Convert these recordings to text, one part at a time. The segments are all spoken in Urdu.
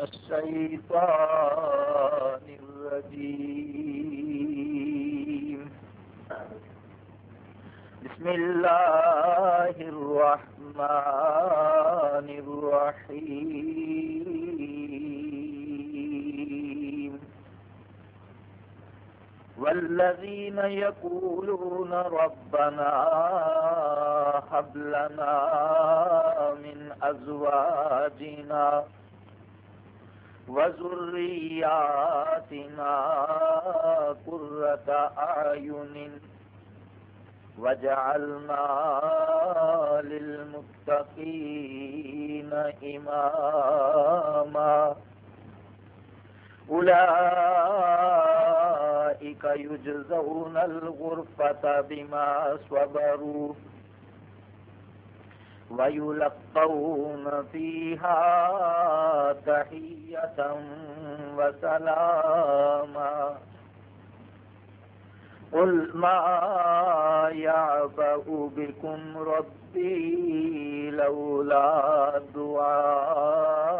الشيطان الرجيم. بسم الله الرحمن الرحيم. والذين يقولون ربنا هب لنا من أزواجنا وذرياتنا قرة أعين وجعلنا للمتقين إماما أولئك يجزون الغرفة بما صبروا ويلقون فيها تحية وسلاما قل ما يعبأ بكم ربي لولا دعاؤكم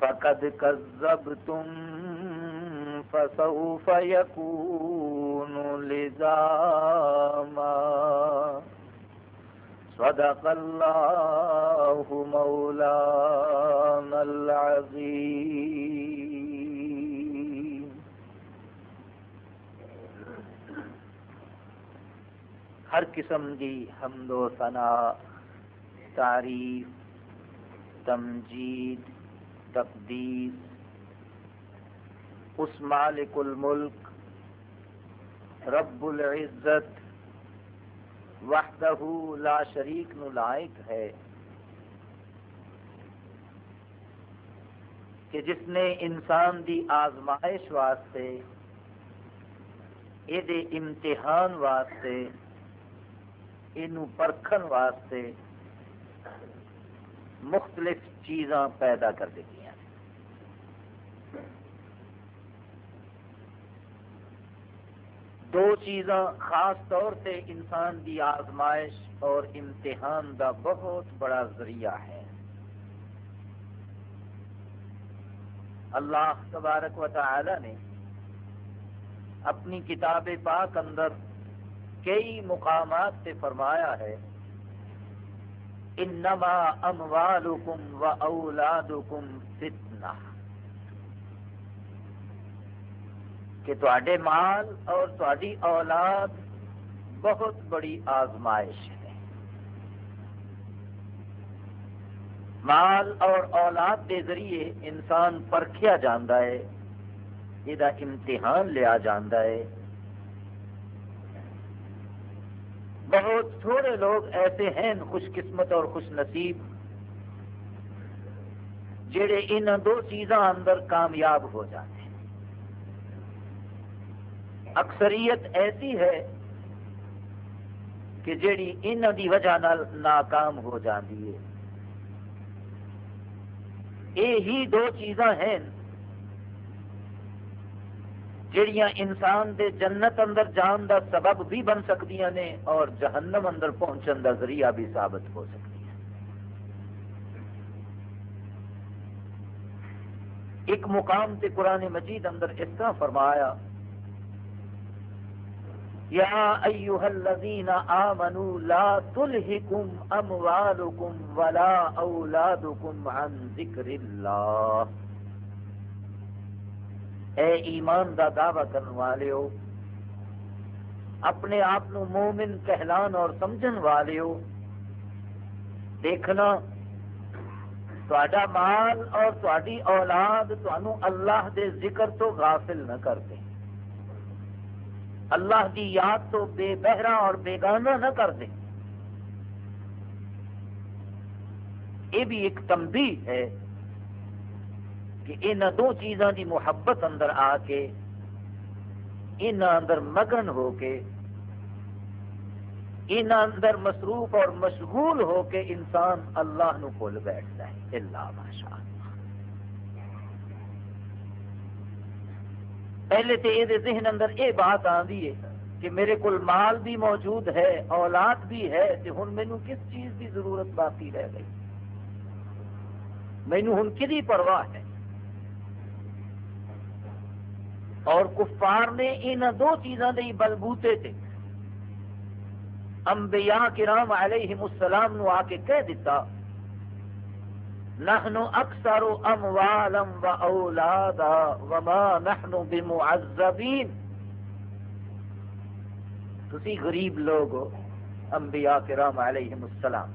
فقد كذبتم فسوف يكون لزاما. صدق الله مولانا العظيم. ہر قسم دی حمد و ثنا، تعریف، تمجید تقدیس اس مالک الملک، رب العزت، وحدہ لا شریک نو لائق ہے۔ کہ جس نے انسان دی آزمائش واسطے یہ امتحان واسطے یہ پرکھن واسطے مختلف چیزاں پیدا کر دیتی ہیں دو چیزاں خاص طور سے انسان کی آزمائش اور امتحان کا بہت بڑا ذریعہ ہے۔ اللہ تبارک و تعالی نے اپنی کتاب پاک اندر کئی مقامات سے فرمایا ہے، انما اموالکم و اولادکم کہ تے مال اور تاری اولاد بہت بڑی آزمائش ہے۔ مال اور اولاد کے ذریعے انسان پرکھیا جانا ہے یہ امتحان لیا جانا ہے۔ بہت تھوڑے لوگ ایسے ہیں خوش قسمت اور خوش نصیب، جڑے ان دو چیزاں اندر کامیاب ہو جاتے ہیں اکثریت ایسی ہے کہ جیڑی ان دی وجہ نال ناکام ہو جاتی ہے۔ یہی دو چیزاں ہیں جڑیاں انسان دے جنت اندر جان دا سبب بھی بن سکتی نے اور جہنم اندر پہنچن دا ذریعہ بھی ثابت ہو سکتی ایک مقام تے قرآن مجید اندر اس طرح فرمایا یا ایوہ الذین آمنوا لا تلہکم اموالکم ولا اولادکم عن ذکر اللہ اے ایمان دا دعوی کرنے والے ہو اپنے آپ مومن کہلان اور سمجھن والے ہو دیکھنا تھوڑا مال اور تھوڑی اولاد تنوع اللہ دے ذکر تو غافل نہ کرتے اللہ کی یاد تو بے بہرا اور بیگانہ نہ کر دیں یہ بھی ایک تمبی ہے کہ ان دو چیزاں دی محبت اندر آ کے، ان اندر مگن ہو کے، ان اندر مصروف اور مشغول ہو کے انسان اللہ نو بھول بیٹھتا ہے۔ اللہ ماشاء پہلے تو یہ ذہن اندر یہ بات آتی ہے کہ میرے کو مال بھی موجود ہے، اولاد بھی ہے تو ہوں مینو کس چیز کی ضرورت باقی رہ گئی؟ مینو ہوں کدی پرواہ ہے؟ اور کفار نے ان دو چیزوں کے بلبوتے تھے۔ انبیاء کرام علیہم السلام نو آ کے کہہ دیتا نحن اکثر اموالا و اولادا وما نحن بمعذبین۔ تسی غریب لوگ ہو، انبیاء کرام علیہم السلام۔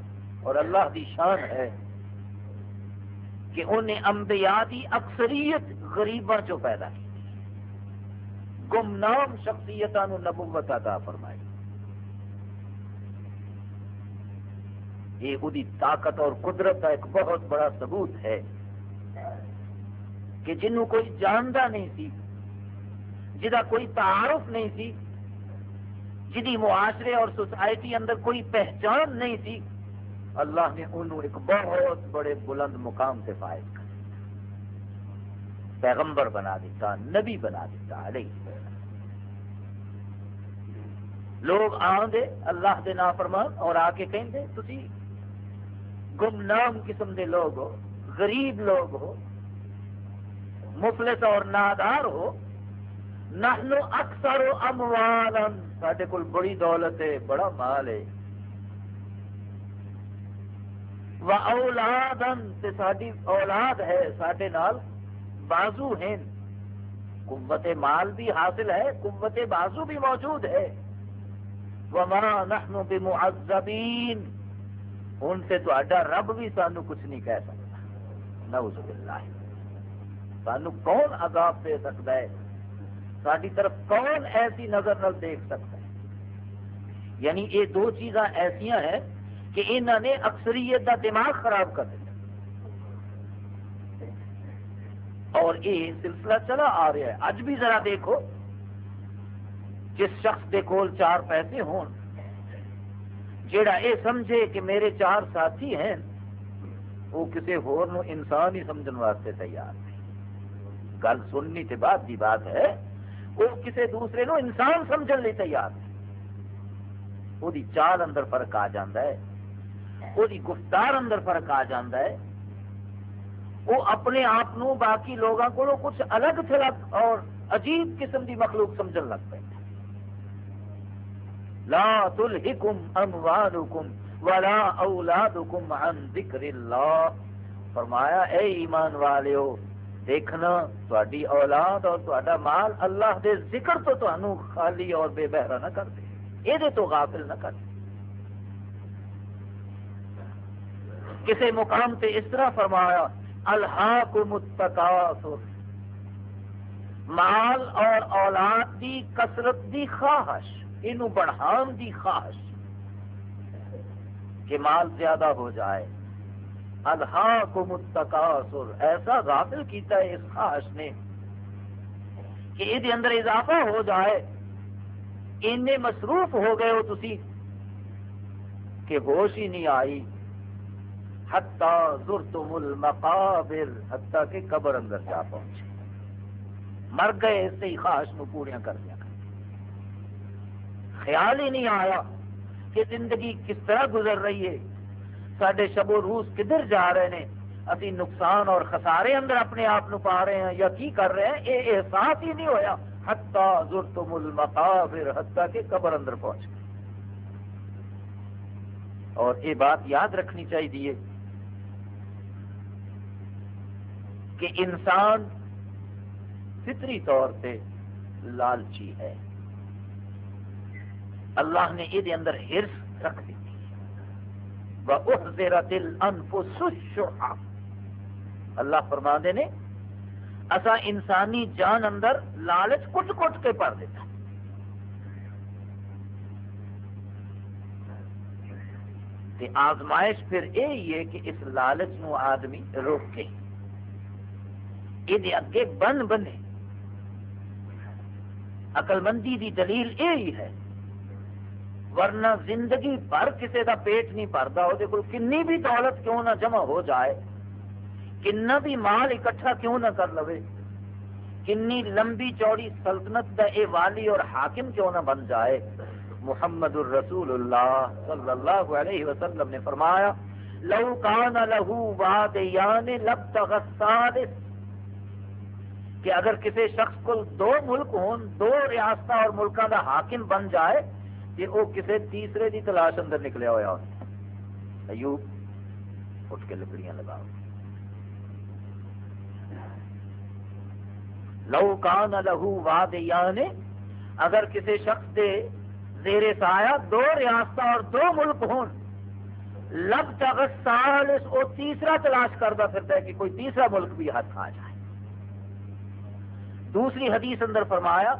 اور اللہ دی شان ہے کہ انہیں انبیاء دی اکثریت غریباں چو پیدا کی۔ گمنام شخصیتوں نبوت عطا فرمائی۔ یہ وہی طاقت اور قدرت کا ایک بہت بڑا ثبوت ہے کہ جنوں کوئی جانتا نہیں سی جہاں کوئی تعارف نہیں سی، جدی معاشرے اور سوسائٹی اندر کوئی پہچان نہیں سی، اللہ نے انہوں ایک بہت بڑے بلند مقام سے فائد کر پیغمبر بنا دیتا، نبی بنا دیتا، علیہ لوگ آدھے اللہ دے نافرمان اور آ کے کہیں دے، تسی گمنام قسم دے لوگ ہو، غریب لوگ ہو، مفلس اور نادار ہو، نحنو اکثر اموالا ساڈے کول بڑی دولت ہے، بڑا مال ہے۔ و اولادن، تے ساڈی اولاد ہے، ساڈے نال بازو ہیں۔ قوت مال بھی حاصل ہے، قوت بازو بھی موجود ہے۔ وما نحن بمعذبین۔ ہوں سے تا رب بھی سانو کچھ نہیں کہہ سکتا۔ نعوذ باللہ۔ سانو کون عذاب دے سکتا ہے؟ ساری طرف کون ایسی نظر نہ دیکھ سکتا ہے؟ یعنی یہ دو چیزاں ایسا ہیں کہ انہوں نے اکثریت کا دماغ خراب کر دیا۔ اور یہ سلسلہ چلا آ رہا ہے۔ اج بھی ذرا دیکھو، جس شخص کے کول چار پیسے ہون جیڑا یہ سمجھے کہ میرے چار ساتھی ہیں، وہ کسی ہور نو انسان ہی سمجھن واسطے تیار نہیں۔ گل سننی تے بعد دی بات ہے، وہ کسی دوسرے نو انسان سمجھن لی تیار نہیں۔ وہ چال اندر فرق آ جاتا ہے، وہ گفتار اندر فرق آ جاتا ہے۔ وہ اپنے آپ باقی لوگوں کو کچھ الگ تھلگ اور عجیب قسم کی مخلوق سمجھن لگ پہ لا تلحکم اموالکم ولا اولادکم عن ذکر اللہ فرمایا، اے ایمان والے دیکھنا تاری اولاد اور تا مال اللہ دے ذکر تو تمہوں خالی اور بے بہرا نہ کر دے۔ یہ تو غافل نہ کر دے۔ کسی مقام تے اس طرح فرمایا، الحاکم التکاثر۔ مال اور اولاد دی کثرت دی خواہش۔ یہ بڑھان دی خواہش کہ مال زیادہ ہو جائے۔ الحاکم التکاثر ایسا غافل کیتا ہے اس خواہش نے کہ یہ اندر اضافہ ہو جائے۔ ان مصروف ہو گئے ہو تسی کہ ہوش ہی نہیں آئی۔ حتی زرتم المقابر، حتی کہ قبر اندر جا پہنچے۔ مر گئے اس سے خواہش نو پوریاں کر دیا۔ خیال ہی نہیں آیا کہ زندگی کس طرح گزر رہی ہے۔ سڈے شب و روز کدھر جا رہے ہیں؟ ابھی نقصان اور خسارے اندر اپنے آپ نو پا رہے ہیں یا کی کر رہے ہیں؟ یہ احساس ہی نہیں ہویا۔ حتی زرتم المقابر، حتی کہ قبر اندر پہنچ گئے۔ اور یہ بات یاد رکھنی چاہیے کہ انسان فطری طور پہ لالچی ہے۔ اللہ نے یہ اندر ہرس رکھ دی۔ اللہ فرما دے نے اصا انسانی جان اندر لالچ کٹ کٹ کے پڑ دیتا۔ تے آزمائش پھر یہی ہے کہ اس لالچ نو آدمی روکے۔ یہ اگے بن بنے۔ عقل مندی دی دلیل یہی ہے۔ ورنہ زندگی بھر کسی کا پیٹ نہیں بھرتا وہ کنی بھی دولت کیوں نہ جمع ہو جائے؟ کنا بھی مال اکٹھا کیوں نہ کر لو کنی لمبی چوڑی سلطنت کا اے والی اور حاکم کیوں نہ بن جائے؟ محمد الرسول اللہ صلی اللہ علیہ وسلم نے فرمایا، لو کان لہو واد یعنی لب کہ اگر کسی شخص کو دو ملک ہون دو ریاست اور ملکوں کا حاکم بن جائے کہ وہ کسی تیسرے دی تلاش اندر نکلیا ہوا ایوب، اٹھ کے لکڑیاں لگاؤ۔ لو کان لہو واد یعنی اگر کسی شخص دے زیر سایہ دو ریاست اور دو ملک ہون، لب تک سال وہ تیسرا تلاش کرتا پھرتا ہے کہ کوئی تیسرا ملک بھی ہاتھ آ جائے۔ دوسری حدیث اندر فرمایا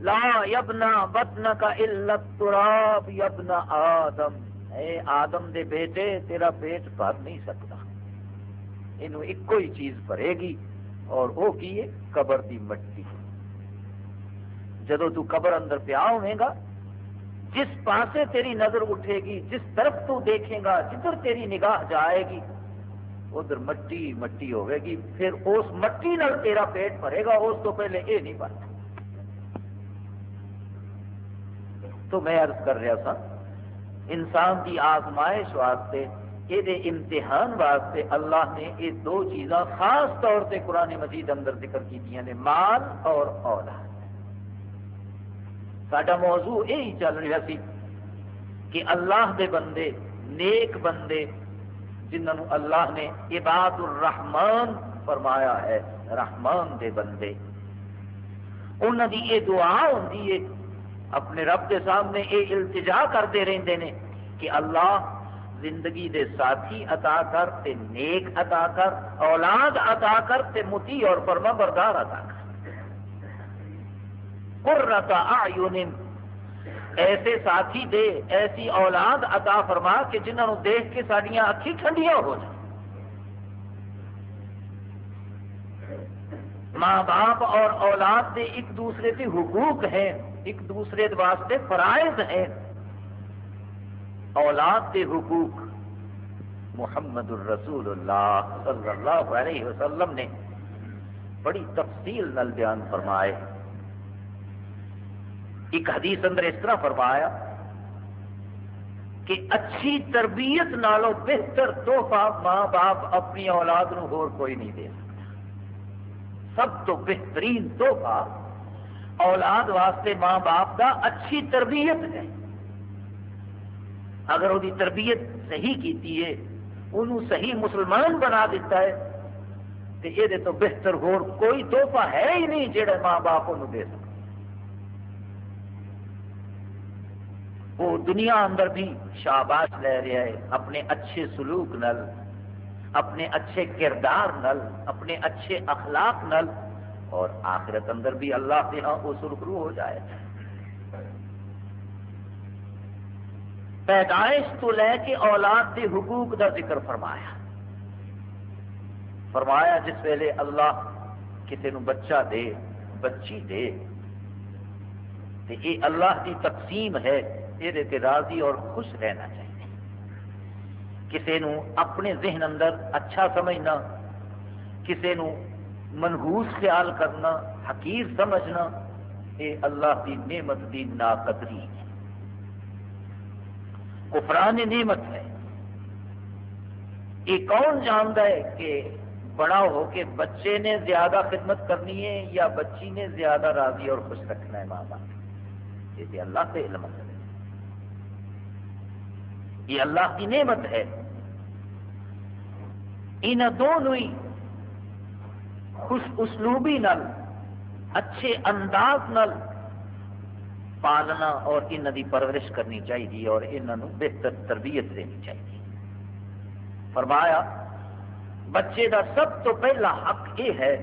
لا یبنا بطن کا علت تراب یبنا آدم. اے آدم دے بیٹے، تیرا پیٹ بھر نہیں سکتا. یہ ہی چیز بھرے گی اور وہ کی ہے؟ قبر دی مٹی. جدو تو قبر اندر پیا ہوئے گا، جس پاسے تیری نظر اٹھے گی، جس طرف تو دیکھے گا، جدھر تیری نگاہ جائے گی، ادھر مٹی مٹی ہوئے گی، پھر اس مٹی نال تیرا پیٹ بھرے گا، اس تو پہلے یہ نہیں بھرتا تو میں عرض کر رہا تھا، انسان کی آزمائش واسطے، یہ امتحان واسطے اللہ نے یہ دو چیزاں خاص طور سے قرآن مجید اندر ذکر کی نے یعنی مال اور اولاد۔ سڈا موضوع یہی چل رہا سی کہ اللہ دے بندے، نیک بندے، جنہوں اللہ نے عباد الرحمان فرمایا ہے، رحمان دے بندے۔ انہوں دی یہ دعا ہوتی ہے اپنے رب کے سامنے یہ التجا کرتے رہتے ہیں کہ اللہ زندگی دے ساتھی عطا کر تے نیک عطا کر، اولاد عطا کر تے متی اور فرما بردار عطا کر۔ قرۃ اعین، ایسے ساتھی دے، ایسی اولاد عطا فرما کہ جنہوں دیکھ کے سڈیا اکھی ٹھنڈیاں ہو جائیں۔ ماں باپ اور اولاد دے ایک دوسرے کے حقوق ہیں۔ ایک دوسرے واسطے فرائض ہیں۔ اولاد دے حقوق۔ محمد الرسول اللہ صلی اللہ علیہ وسلم نے بڑی تفصیل نل بیان فرمائے۔ ایک حدیث اندر اس طرح فرمایا کہ اچھی تربیت نالوں بہتر تحفہ ماں باپ اپنی اولاد نو ہور کوئی نہیں دے سکتا۔ سب تو بہترین تحفہ اولاد واسطے ماں باپ کا اچھی تربیت ہے۔ اگر وہ تربیت صحیح کیتی ہے انہوں صحیح مسلمان بنا دیتا ہے تو یہ تو بہتر ہور کوئی تحفہ ہے ہی نہیں جہاں ماں باپ انہوں دے سکتے وہ دنیا اندر بھی شاباش لے رہا ہے اپنے اچھے سلوک نل، اپنے اچھے کردار نل، اپنے اچھے اخلاق نل۔ اور آخرت اندر بھی اللہ کے ہاں وہ سرخرو ہو جائے۔ پیدائش تو لے کے اولاد کے حقوق کا ذکر فرمایا۔ فرمایا جس ویلے اللہ کسی نو بچہ دے، بچی دے۔ یہ اللہ کی تقسیم ہے، یہ راضی اور خوش رہنا چاہیے۔ کسی نو اپنے ذہن اندر اچھا سمجھنا، کسی نو منحوس خیال کرنا، حقیر سمجھنا یہ اللہ کی نعمت کی ناقدری۔ ہے کفران نعمت ہے۔ یہ کون جانتا ہے کہ بڑا ہو کے بچے نے زیادہ خدمت کرنی ہے یا بچی نے زیادہ راضی اور خوش رکھنا ہے ماں باپ؟ یہ اللہ سے علم ہے۔ یہ اللہ کی نعمت ہے۔ ان دونوں ہی خوش اسلوبی نل، اچھے انداز نل پالنا اور ان کی پرورش کرنی چاہیے اور انہوں بہتر تربیت دینی چاہیے فرمایا، بچے کا سب تو پہلا حق یہ ہے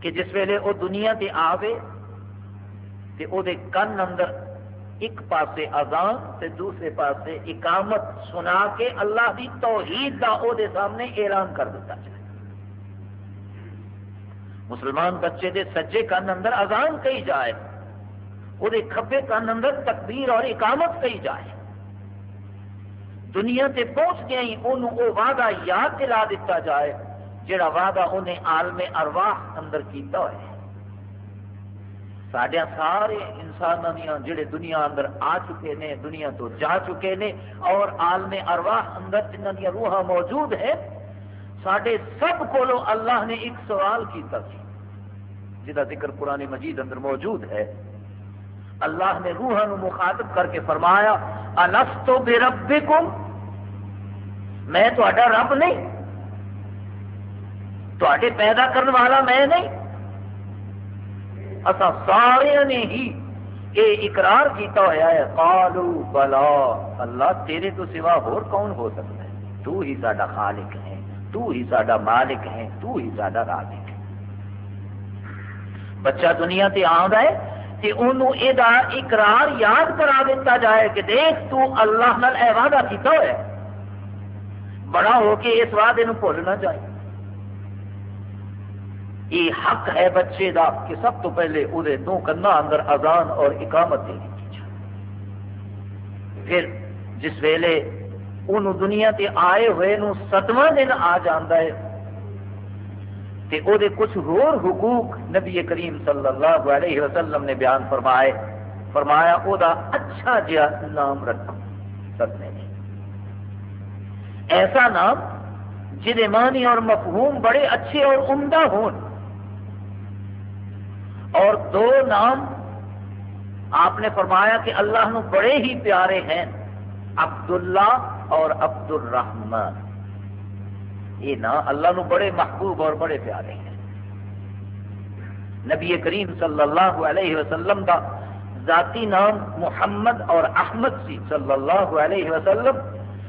کہ جس ویلے وہ دنیا سے آوے تو وہ کن اندر ایک پاسے اذان تے دوسرے پاسے اقامت سنا کے اللہ دی توحید دا او دے سامنے اعلان کر دیتا جائے مسلمان بچے دے سجے کن اندر اذان کہی جائے وہ کھبے کن اندر تکبیر اور اقامت کہی جائے۔ دنیا تے پہنچ گیا ہی انہوں وہ وعدہ یاد دلا دیتا جائے، جڑا وعدہ انہیں عالم ارواح اندر کیتا ہوئے۔ سڈیا سارے انسانوں دیا جڑے دنیا اندر آ چکے نے، دنیا تو جا چکے نے، اور عالم ارواح اندر جنہ دیا روح موجود ہے سڈے سب کو اللہ نے ایک سوال کیتا سی جہاں ذکر قرآن مجید اندر موجود ہے۔ اللہ نے روح نو مخاطب کر کے فرمایا الستو بے رب میں رب نہیں۔ تے پیدا کرنے والا میں نہیں۔ اصا سارے نے ہی یہ اقرار کیتا ہوا ہے قالو بلا اللہ تیرے تو سوا ہور کون ہو سکتا ہے؟ تو ہی ساڈا خالق ہے۔ تو ہی ساڈا مالک ہے، تو ہی ساڈا رازق ہے۔ بچہ دنیا تے آندا ہے کہ انہوں یہ اقرار یاد کرا دیتا جائے کہ دیکھ تو اللہ نال اے وعدہ کیتا ہوا ہے۔ بڑا ہو کے اس وعدے نو بھولنا چاہیے یہ حق ہے بچے دا کہ سب تو پہلے وہ دو کنا اندر اذان اور اقامت دینی پھر جس ویلے ان دنیا تے آئے ہوئے نو ستواں دن آ جانا ہے۔ تے او دے کچھ رور حقوق نبی کریم صلی اللہ علیہ وسلم نے بیان فرمائے۔ فرمایا او دا اچھا جہا نام رکھو سدنے نے ایسا نام جہے معنی اور مفہوم بڑے اچھے اور عمدہ ہون۔ اور دو نام آپ نے فرمایا کہ اللہ نو بڑے ہی پیارے ہیں، عبداللہ اور عبد الرحمان یہ نام اللہ نو بڑے محبوب اور بڑے پیارے ہیں۔ نبی کریم صلی اللہ علیہ وسلم کا ذاتی نام محمد اور احمد سی صلی اللہ علیہ وسلم۔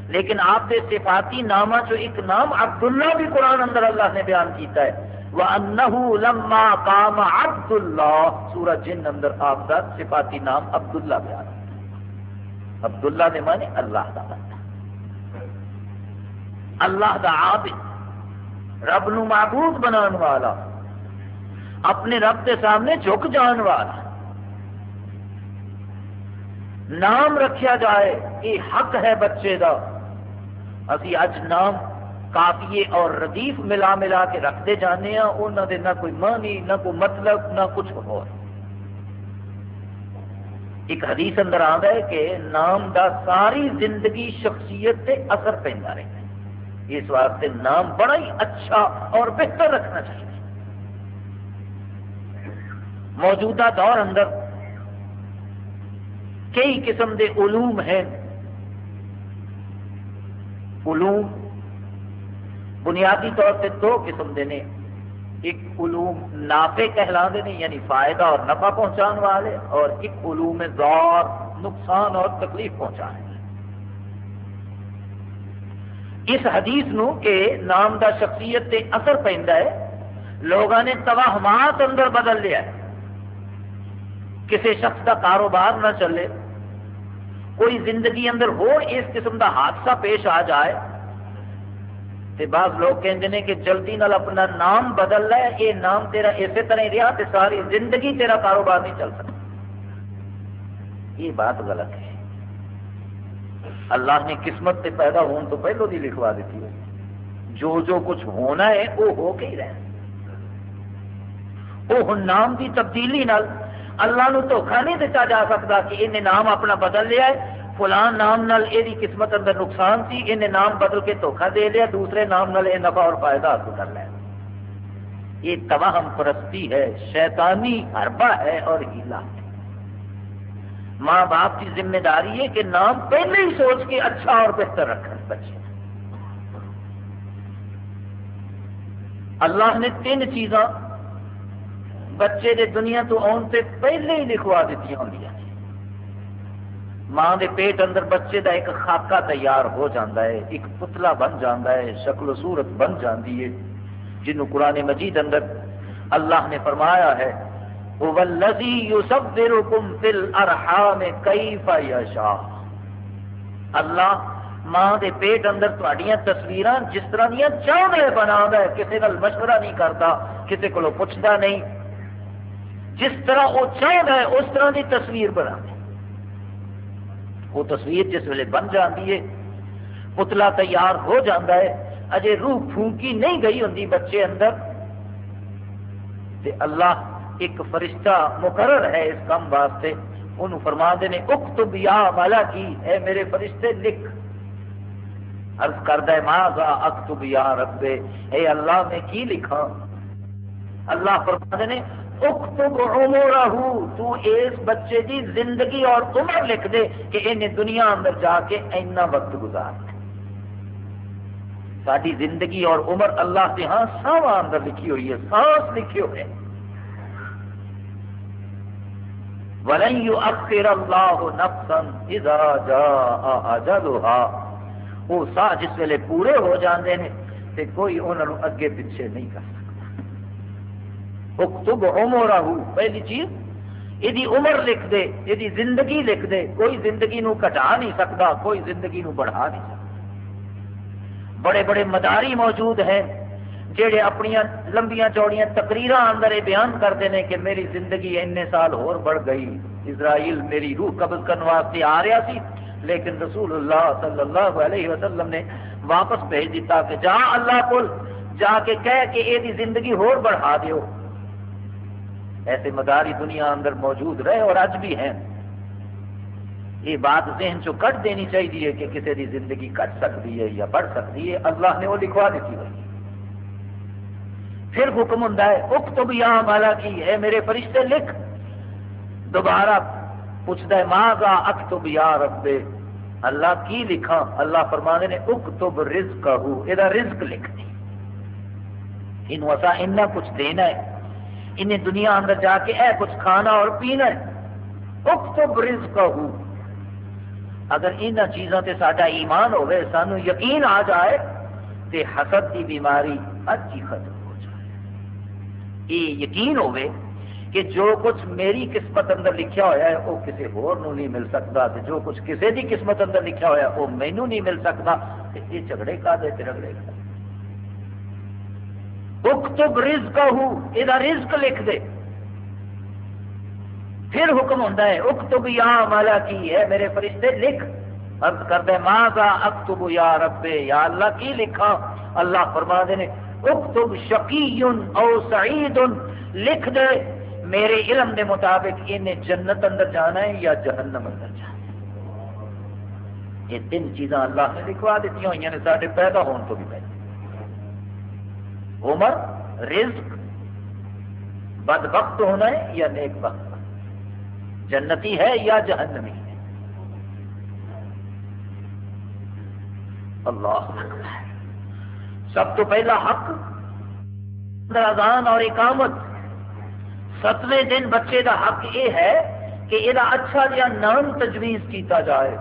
لیکن آپ کے صفاتی نامہ جو ایک نام عبداللہ بھی قرآن اندر اللہ نے بیان کیتا ہے۔ وَأَنَّهُ لَمَّا قَامَ عَبْدُ اللَّهِ سورہ جن اندر آپ کا صفاتی نام عبداللہ بیان۔ عبداللہ نے مانے اللہ کا اللہ دا عابد، رب نو معبود بنان والا، اپنے رب کے سامنے جھک جان والا۔ نام رکھیا جائے، یہ حق ہے بچے دا۔ اسی اج نام کافیے اور ردیف ملا ملا کے رکھتے جانے ہیں انہوں نے نہ کوئی معنی، نہ کوئی مطلب نہ کچھ ہو ایک حدیث اندر آتا ہے کہ نام دا ساری زندگی شخصیت سے اثر پہ رہتا ہے اس واسطے نام بڑا ہی اچھا اور بہتر رکھنا چاہیے۔ موجودہ دور اندر کئی قسم دے علوم ہیں۔ علوم بنیادی طور سے دو قسم دے نے۔ ایک علوم نافع کہلا دے نے یعنی فائدہ اور نفع پہنچان والے، اور ایک علوم زور، نقصان اور تکلیف پہنچانے۔ اس حدیث نو کہ نام دا شخصیت تے اثر پہنتا ہے۔ لوگوں نے توہمات اندر بدل لیا ہے۔ کسی شخص کا کاروبار نہ چلے۔ کوئی زندگی اندر ہو اس قسم کا حادثہ پیش آ جائے۔ تے بعض لوگ کہتے ہیں کہ جلدی نال اپنا نام بدل لے یہ نام تیرا اسی طرح ہی رہا تے ساری زندگی تیرا کاروبار نہیں چل سکتا۔ یہ بات غلط ہے۔ اللہ نے قسمت سے پیدا ہونے تو پہلو دی لکھوا دیتی ہوئی جو جو کچھ ہونا ہے وہ ہو کے ہی رہے وہ نام کی تبدیلی نال اللہ نو دھوکھا نہیں دیتا جا سکتا کہ انہیں نام اپنا بدل لیا ہے۔ فلان نام نال یہ قسمت اندر نقصان سی انہیں نام بدل کے دھوکھا دے لیا، دوسرے نام نال یہ نفع اور فائدہ حاصل کر لیا۔ یہ تواہم پرستی ہے، شیطانی حربہ ہے اور ہیلا۔ ہے ماں باپ کی ذمہ داری ہے کہ نام پہلے ہی سوچ کے اچھا اور بہتر رکھیں بچے۔ اللہ نے تین چیزاں بچے دے دنیا تو آن سے پہلے ہی لکھوا دیتی ہوں۔ ماں دے پیٹ اندر بچے دا ایک خاکہ تیار ہو جاتا ہے، ایک پتلا بن جاتا ہے، شکل و صورت بن جاتی ہے، جنہوں قرآن مجید اندر اللہ نے فرمایا ہے اللہ ماں دے پیٹ اندر تھوڑیاں تصویر جس طرح دیا چاہے بنا ہے کسی نال مشورہ نہیں کرتا کسی کو پوچھتا نہیں۔ جس طرح وہ چاہتا ہے، اس طرح کی تصویر بنا وہ تصویر جس ویلے بن جاتی ہے، پتلا تیار ہو جاتا ہے، اجے روح پھونکی نہیں گئی ہوں بچے اندر۔ تے اللہ ایک فرشتہ مقرر ہے اس کام واسطے۔ انہوں فرما دینے اکتب یا مالا کی اے میرے فرشتے، لکھ۔ عرض کردہ ماں ماذا اکتب یا رب اے اللہ، میں کی لکھا اللہ فرما دینے اکتب عمرہ تو اس بچے دی زندگی اور عمر لکھ دے کہ انہیں دنیا اندر جا کے اینا وقت گزار۔ ساری زندگی اور عمر اللہ کے ہاں ساواں اندر لکھی ہوئی ہے، سانس لکھی ہوئے وَلَن يُؤَخِّرَ اللَّهُ نَفْسًا إِذَا جَاءَ أَجَلُهَا. وہ سا جس ویلے پورے ہو جاندے نے تے کوئی انہوں اگے پیچھے نہیں کر سکتا۔ اکتب عمرہ پہلی چیز یہ عمر لکھ دے یہ زندگی لکھ دے، کوئی زندگی نو کٹا نہیں سکتا، کوئی زندگی نو بڑھا نہیں سکتا۔ بڑے بڑے مداری موجود ہیں جہے اپنی لمبیاں چوڑیاں تقریر اندر یہ بیان کرتے ہیں کہ میری زندگی این سال ہور بڑھ گئی۔ اسرائیل میری روح قبض کرنے واسطے آ رہا سی، لیکن رسول اللہ صلی اللہ علیہ وسلم نے واپس بھیج دیتا کہ جا اللہ کو جا کے کہہ کہ یہ زندگی ہور بڑھا دیو۔ ایسے مداری دنیا اندر موجود رہے اور اج بھی ہیں۔ یہ بات ذہن چو کٹ دینی چاہیے کہ کسی کی زندگی کٹ سکتی ہے یا بڑھ سکتی ہے، اللہ نے وہ لکھوا دیتی ہوئی پھر حکم ہوں اکتب یا مالا کی ہے، میرے فرشتے لکھ۔ دوبارہ پوچھتا ہے ماں کا اکتب یا رب؟ اللہ کی لکھا اللہ فرمانے نے اکتب رزق ہو۔ یہ رزق لکھ دی۔ انہوں اسا اتنا کچھ دینا ہے۔ انہیں دنیا اندر جا کے اے کچھ کھانا اور پینا ہے۔ اکتب رزق ہو۔ اگر ان چیزوں سے سارا ایمان ہوئے سانو یقین آ جائے تو حسد کی بیماری اچھی ختم۔ یہ یقین ہوئے کہ جو کچھ میری قسمت اندر لکھیا ہوا ہے، وہ کسی ہور نو نہیں مل سکتا۔ جو کچھ کسی دی قسمت اندر لکھیا ہوا ہے، وہ مینو نہیں مل سکتا۔ یہ جھگڑے کا دے جھگڑے کا اکتب رزق ہوں یہ رزق لکھ دے۔ پھر حکم ہوتا ہے، اکتب یا مالا کی ہے میرے فرشتے، لکھ۔ عرض کر دے ماں کا اکتب یا رب یا اللہ کی لکھا؟ اللہ فرما دے نے اکتب شقی او سعید لکھ دے، میرے علم دے مطابق انہیں جنت اندر جانا ہے یا جہنم اندر جانا ہے۔ یہ تین چیزاں اللہ نے لکھوا دیتی ہوئی نے یعنی سارے پیدا ہونے تو بھی پہلے۔ عمر، رزق بد وقت ہونا ہے یا نیک وقت؟ جنتی ہے یا جہنمی ہے؟ اللہ اکبر۔ سب تو پہلا حق اذان اور اقامت۔ ستویں دن بچے کا حق یہ ہے کہ یہ اچھا جہا نام تجویز کیتا جائے۔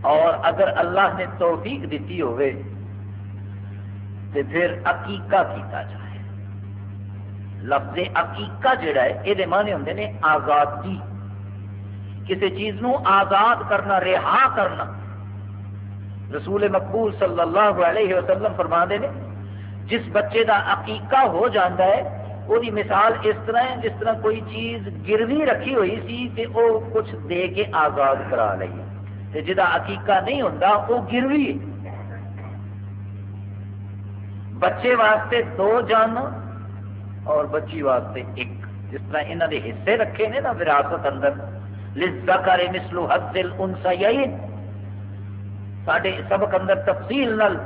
اور اگر اللہ نے توفیق دیتی ہوئے، تو پھر عقیقہ کیتا جائے۔ لفظ عقیقہ جڑا ہے، یہ معنی ہوں نے آزادی۔ کسی چیز نو آزاد کرنا، رہا کرنا۔ رسول مقبول صلی اللہ علیہ وسلم فرما دے نے، جس بچے دا عقیقہ ہو جاتا ہے وہ مثال اس طرح ہے، جس طرح کوئی چیز گروی رکھی ہوئی سی، تے وہ کچھ دے کے آزاد کرا لئی تے جدا عقیقہ نہیں ہوتا وہ گروی بچے واسطے دو جان اور بچی واسطے ایک۔ جس طرح انہوں نے حصے رکھے نے نا، وراثت اندر لزکر مثل حد الانثیین۔ سارے سبق اندر تفصیل نل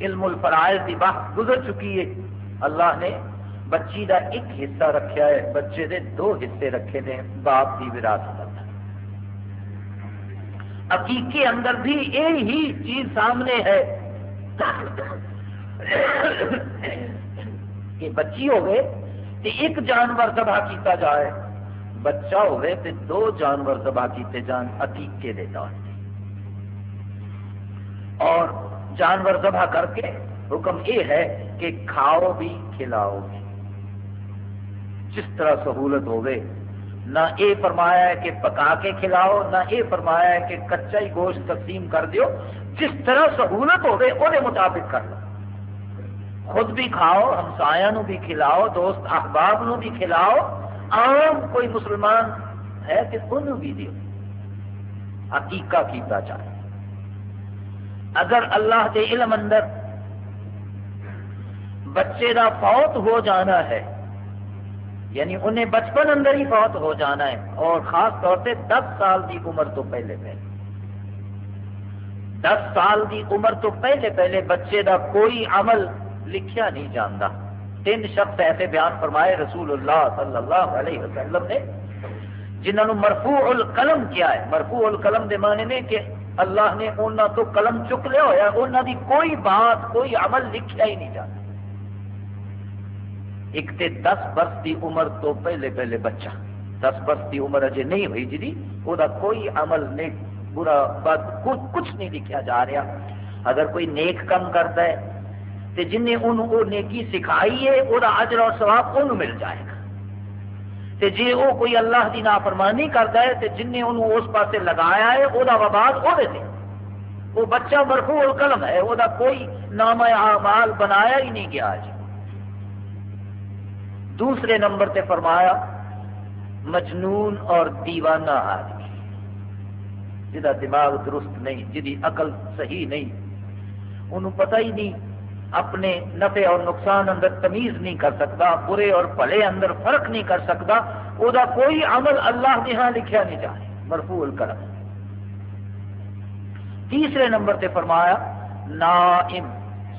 علم الفرائض کی بحث گزر چکی ہے۔ اللہ نے بچی دا ایک حصہ رکھیا ہے، بچے دے دو حصے رکھے نے، باپ کی وراثت عقیقے اندر بھی یہی چیز سامنے ہے کہ بچی ہوگی تو ایک جانور ذبح کیتا جائے، بچہ ہوگی تو دو جانور ذبح کیتے جان عقیقے دے طور اور جانور ذبح کر کے حکم یہ ہے کہ کھاؤ بھی کھلاؤ بھی۔ جس طرح سہولت ہوگی، نہ یہ فرمایا ہے کہ پکا کے کھلاؤ، نہ یہ فرمایا ہے کہ کچا ہی گوشت تقسیم کر دیو۔ جس طرح سہولت ہوگی وہ مطابق کر لو۔ خود بھی کھاؤ ہمسایا بھی کھلاؤ، دوست احباب نو بھی کھلاؤ۔ عام کوئی مسلمان ہے کہ انہوں بھی دیو۔ حقیقہ کیتا چاہے اگر اللہ کے علم اندر بچے کا فوت ہو جانا ہے یعنی انہیں بچپن اندر ہی فوت ہو جانا ہے، اور خاص طور سے دس سال کی عمر تو پہلے پہلے۔ دس سال کی عمر تو پہلے پہلے بچے دا کوئی عمل لکھیا نہیں جانتا تین شخص ایسے بیان فرمائے رسول اللہ صلی اللہ علیہ وسلم نے، جنہوں مرفوع القلم کیا ہے۔ مرفوع القلم دے معنی نے کہ اللہ نے انہوں تو قلم چک لیا ہوا انہوں دی کوئی بات، کوئی عمل لکھیا ہی نہیں جاتا۔ ایک تے دس برس کی عمر تو پہلے پہلے بچہ۔ دس برس کی عمر اجے نہیں ہوئی جی وہ کوئی عمل نہیں، برا بد، کچھ نہیں لکھا جا رہا۔ اگر کوئی نیک کم کرتا ہے تو جن نے انہوں وہ نیکی سکھائی ہے وہ اجر اور سواب انہوں مل جائے گا۔ تے جی وہ کوئی اللہ کی نافرمانی کرتا ہے تے جن نے انہوں اس پاسے لگایا ہے وہ وباد وہ دے وہ بچہ مرفوع القلم ہے وہ کوئی نام اعمال بنایا ہی نہیں گیا جی۔ دوسرے نمبر تے فرمایا، مجنون اور دیوانہ آدمی۔ جی جہاں دماغ درست نہیں جی عقل صحیح نہیں۔ انہوں پتہ ہی نہیں اپنے نفع اور نقصان اندر تمیز نہیں کر سکتا، برے اور بھلے اندر فرق نہیں کر سکتا۔ وہ کوئی عمل اللہ کے ہاں لکھا نہیں جائے مرفوع کرم تیسرے نمبر تے فرمایا، نائم،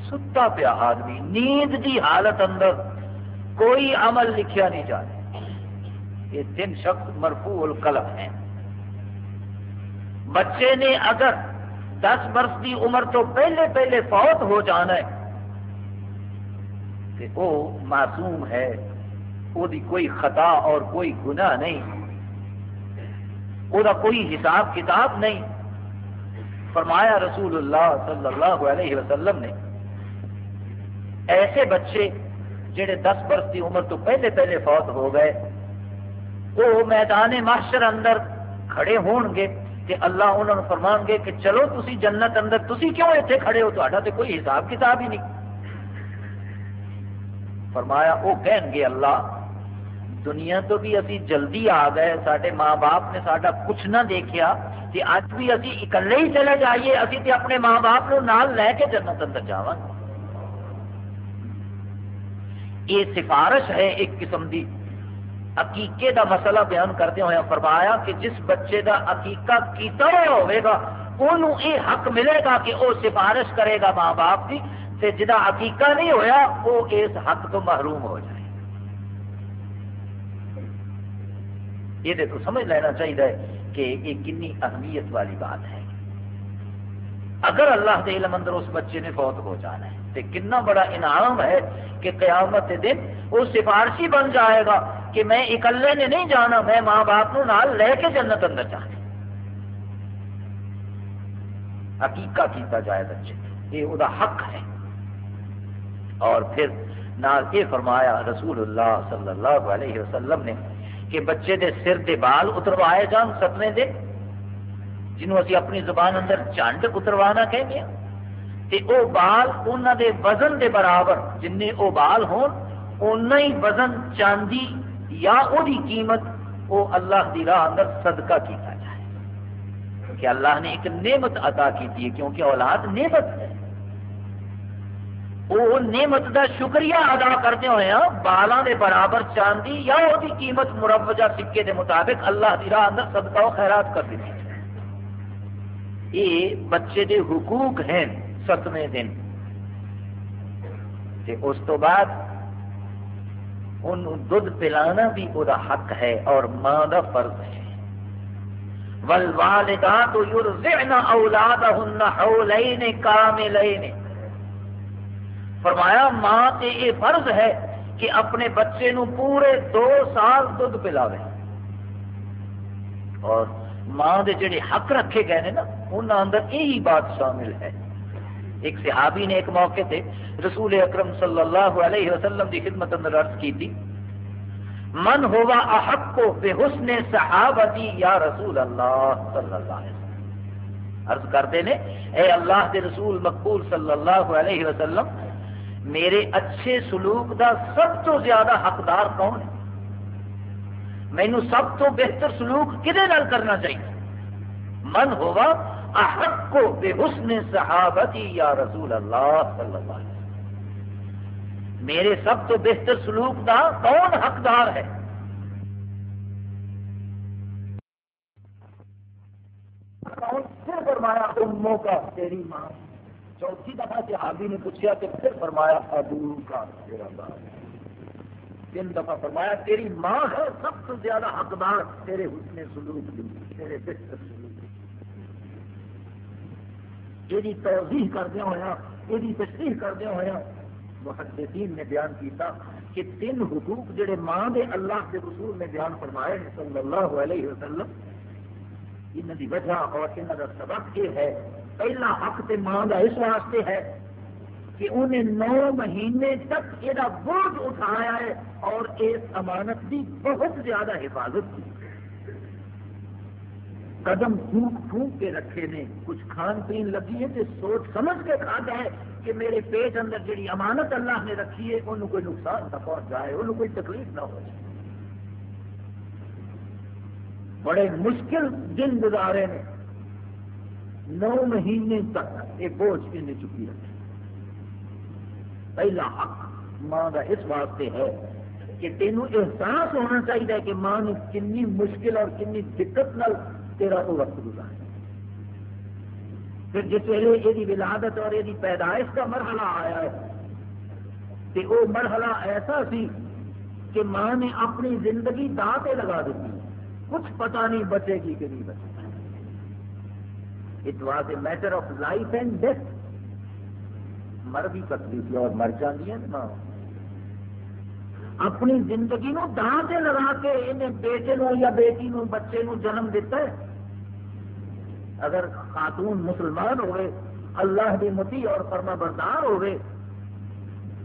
ستا پیا آدمی، نیند دی حالت اندر کوئی عمل لکھیا نہیں جائے یہ تین شخص مرفوع القلم ہیں۔ بچے نے اگر دس برس کی عمر تو پہلے پہلے فوت ہو جانا ہے کہ وہ معصوم ہے وہ کوئی خطا اور کوئی گناہ نہیں۔ وہ کوئی حساب کتاب نہیں۔ فرمایا رسول اللہ صلی اللہ علیہ وسلم نے، ایسے بچے جڑے دس برس کی عمر تو پہلے پہلے فوت ہو گئے وہ میدان محشر اندر کھڑے ہون گے کہ اللہ انہوں نے فرمان گے کہ چلو تسی جنت اندر، تسی کیوں اتنے کھڑے ہو؟ تو کوئی حساب کتاب ہی نہیں۔ فرمایا وہ کہیں گے اللہ، دنیا تو بھی ابھی جلدی آ گئے سارے ماں باپ نے سارا کچھ نہ دیکھا کہ اج بھی ابھی اکلے ہی چلے جائیے ابھی تو اپنے ماں باپ نو نال لے کے جنت اندر جا یہ سفارش ہے ایک قسم کی عقیقے دا مسئلہ بیان کرتے ہوئے فرمایا کہ جس بچے دا عقیقہ کیتا ہوا ہوئے گا انہوں یہ حق ملے گا کہ وہ سفارش کرے گا ماں باپ کی تے جدا عقیقہ نہیں ہویا، وہ اس حق تو محروم ہو جائے۔ یہ دیکھو، سمجھ لینا چاہیے کہ یہ کنی اہمیت والی بات ہے۔ اگر اللہ دے علم اندر اس بچے نے فوت ہو جانا ہے، تو کنا بڑا انعام ہے کہ قیامت دن وہ سفارشی بن جائے گا کہ میں اکلے نے نہیں جانا، میں ماں باپ نو نال لے کے جنت اندر جانا عقیقہ کیتا جائے بچے، یہ وہ حق ہے۔ اور پھر نال یہ فرمایا رسول اللہ صلی اللہ علیہ وسلم نے کہ بچے دے سر دے بال اتروائے جان ستنے دے، جنہوں اسی اپنی زبان اندر چانڈ اتروانا کہیں تے او بال انہوں دے وزن دے برابر جن او بال ہون اُنہ ہی وزن چاندی یا او دی قیمت او اللہ دی راہ اندر صدقہ کیتا جائے۔ کہ اللہ نے ایک نعمت عطا کی ہے، کیونکہ اولاد نعمت ہے۔ وہ نعمت دا شکریہ ادا کرتے ہوئے ہیں، بالاں دے برابر چاندی یا وہ دی قیمت مروجہ سکے دے مطابق اللہ دی راہ اندر صدقہ و خیرات کر دیتی یہ بچے دے حقوق ہیں ستویں دن۔ تے اس تو بعد ان دودھ پلانا بھی وہ حق ہے اور ماں دا فرض ہے۔ والوالدات یرزعن اولادهن حولین کاملین فرمایا، ماں تے یہ فرض ہے کہ اپنے بچے نو پورے دو سال دھد پلاوے۔ اور ماں دے جڑے حق رکھے گئے ہیں نا انہوں اندر یہی بات شامل ہے۔ ایک صحابی نے ایک موقع تے رسول اکرم صلی اللہ علیہ وسلم کی خدمت اندر عرض کی تھی، من ہوا احق کو بے حسن صحابتی یا رسول اللہ صلی اللہ علیہ وسلم؟ عرض کرتے نے، اے اللہ کے رسول مقبول صلی اللہ علیہ وسلم میرے اچھے سلوک دا سب تو زیادہ حقدار کون ہے؟ مینو سب تو بہتر سلوک کدے نال کرنا چاہیے؟ من ہوا احق کو بے حسن صحابتی یا رسول اللہ صلی اللہ علیہ وسلم۔ میرے سب تو بہتر سلوک دا کون حقدار ہے؟ کون فرمایا؟ اموں کا تیری ماں۔ چوتھی دفعہ صحابی نے پوچھا کہ پھر فرمایا، ابو کا تیرا باپ۔ تین دفعہ فرمایا، تیری ماں ہے، سب سے زیادہ حقدار تیرے حسن سلوک دی تیرے بہتر سلوک یہ توضیح کردیا ہوا یہ تشریح کردیا ہوا محدثین نے بیان کیتا کہ تین حقوق جڑے ماں دے اللہ کے رسول نے بیان فرمائے صلی اللہ علیہ وسلم ان کی وجہ اور ان کا سبق یہ ہے پہلا حق تے ماں کا اس واسطے ہے کہ انہیں نو مہینے تک یہ بوجھ اٹھایا ہے اور اس امانت کی بہت زیادہ حفاظت کی۔ قدم پھونک پھونک کے رکھے نے، کچھ کھان پین لگی ہے تو سوچ سمجھ کے کھاتا ہے کہ میرے پیٹ اندر جڑی امانت اللہ نے رکھی ہے، انہوں کوئی نقصان نہ پہنچ جائے انہوں کوئی تکلیف نہ ہو۔ جائے بڑے مشکل دن گزارے نے۔ نو مہینے تک یہ بوجھ انہیں چکی رکھی پہلا حق ماں کا اس واسطے ہے کہ تینوں احساس ہونا چاہیے کہ ماں نے کنی مشکل اور کنی دقت نال تیرا تو وقت گزارا۔ پھر جس ویلے یہ ولادت اور یہ پیدائش کا مرحلہ آیا ہے تو وہ مرحلہ ایسا سی کہ ماں نے اپنی زندگی داتے لگا دیتی کچھ پتہ نہیں بچے گی کہ نہیں بچے it was a matter of life and death مر بھی سکتی تھی اور مر جاتی ماں۔ اپنی زندگی نو دان سے لگا کے انہیں بیٹے نو یا بیٹی نو بچے نو جنم دیتا ہے۔ اگر خاتون مسلمان ہوئے، اللہ کی متی اور فرما بردار ہوئے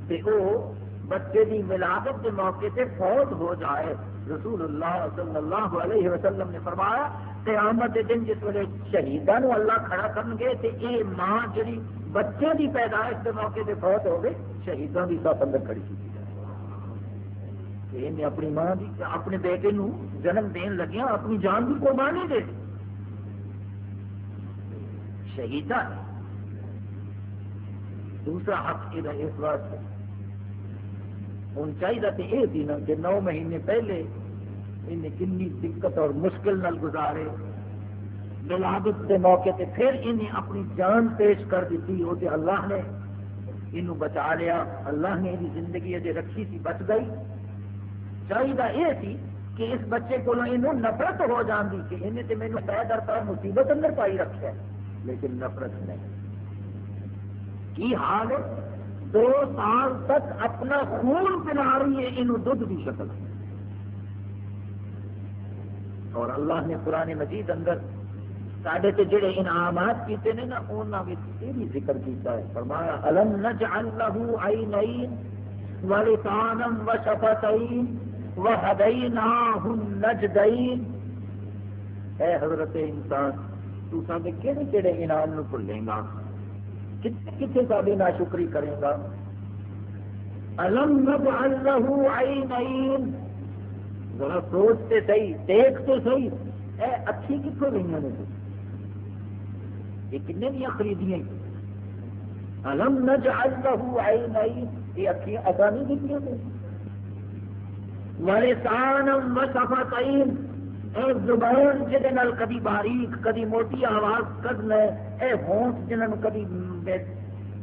تو وہ بچے کی ملاقت کے موقع سے فوت ہو جائے۔ رسول اللہ صلی اللہ علیہ وسلم نے فرمایا قیامت دن جس ویلے شہیدان اللہ کھڑا کر گے تو یہ ماں جی بچے کی پیدائش کے موقع سے فوت ہو گئے شہیدان کی سب اندر کھڑی کی نے اپنی ماں دی اپنے بیٹے نو جنم دین لگیا اپنی جان کی قربانی دے۔ دی شہید دوسرا حق یہ اس واسطے۔ ہوں چاہیے تو یہ تھی کہ نو مہینے پہلے انہیں کنی دقت اور مشکل نال گزارے۔ ولادت کے موقع تے پھر انہیں اپنی جان پیش کر دیتی، وہ اللہ نے انہوں بچا لیا۔ اللہ نے یہ زندگی اجے رکھی تھی بچ گئی۔ چاہیے یہ تھی کہ اس بچے کو نفرت ہو جاندی، کہ انہیں تو مینو پہ در مصیبت اندر پائی رکھا ہے، لیکن نفرت نہیں۔ کی حال دو سال تک اپنا خون پلا رہی ہے، انہوں دھد کی شکل۔ اور اللہ نے پرانے مجید اندر سڈے سے جڑے انعامات کیتے ہیں نا انہوں نے بھی ذکر کیتا ہے۔ فرمایا، الم نجعل له عینین ولسانا وشفتین وهدیناہ النجدین. اے حضرت انسان، تو سارے کہڑے کہڑے انعام نو بھولے گا؟ کتنے کتنے ساری نا شکری کرے گا؟ الم نجعل له عینین ذرا سوچ تے صحیح، دیکھ تو صحیح۔ اے، اچھی کتوں گئی نے یہ کنے دیا خریدیاں الم نجعل له عینین، یہ اچھی آسانی دیتی ہیں ولسانا وشفتین اے زبان جہد کدی باریک، کدی موٹی آواز کدنا ہے اے ہونٹ جنہوں کدی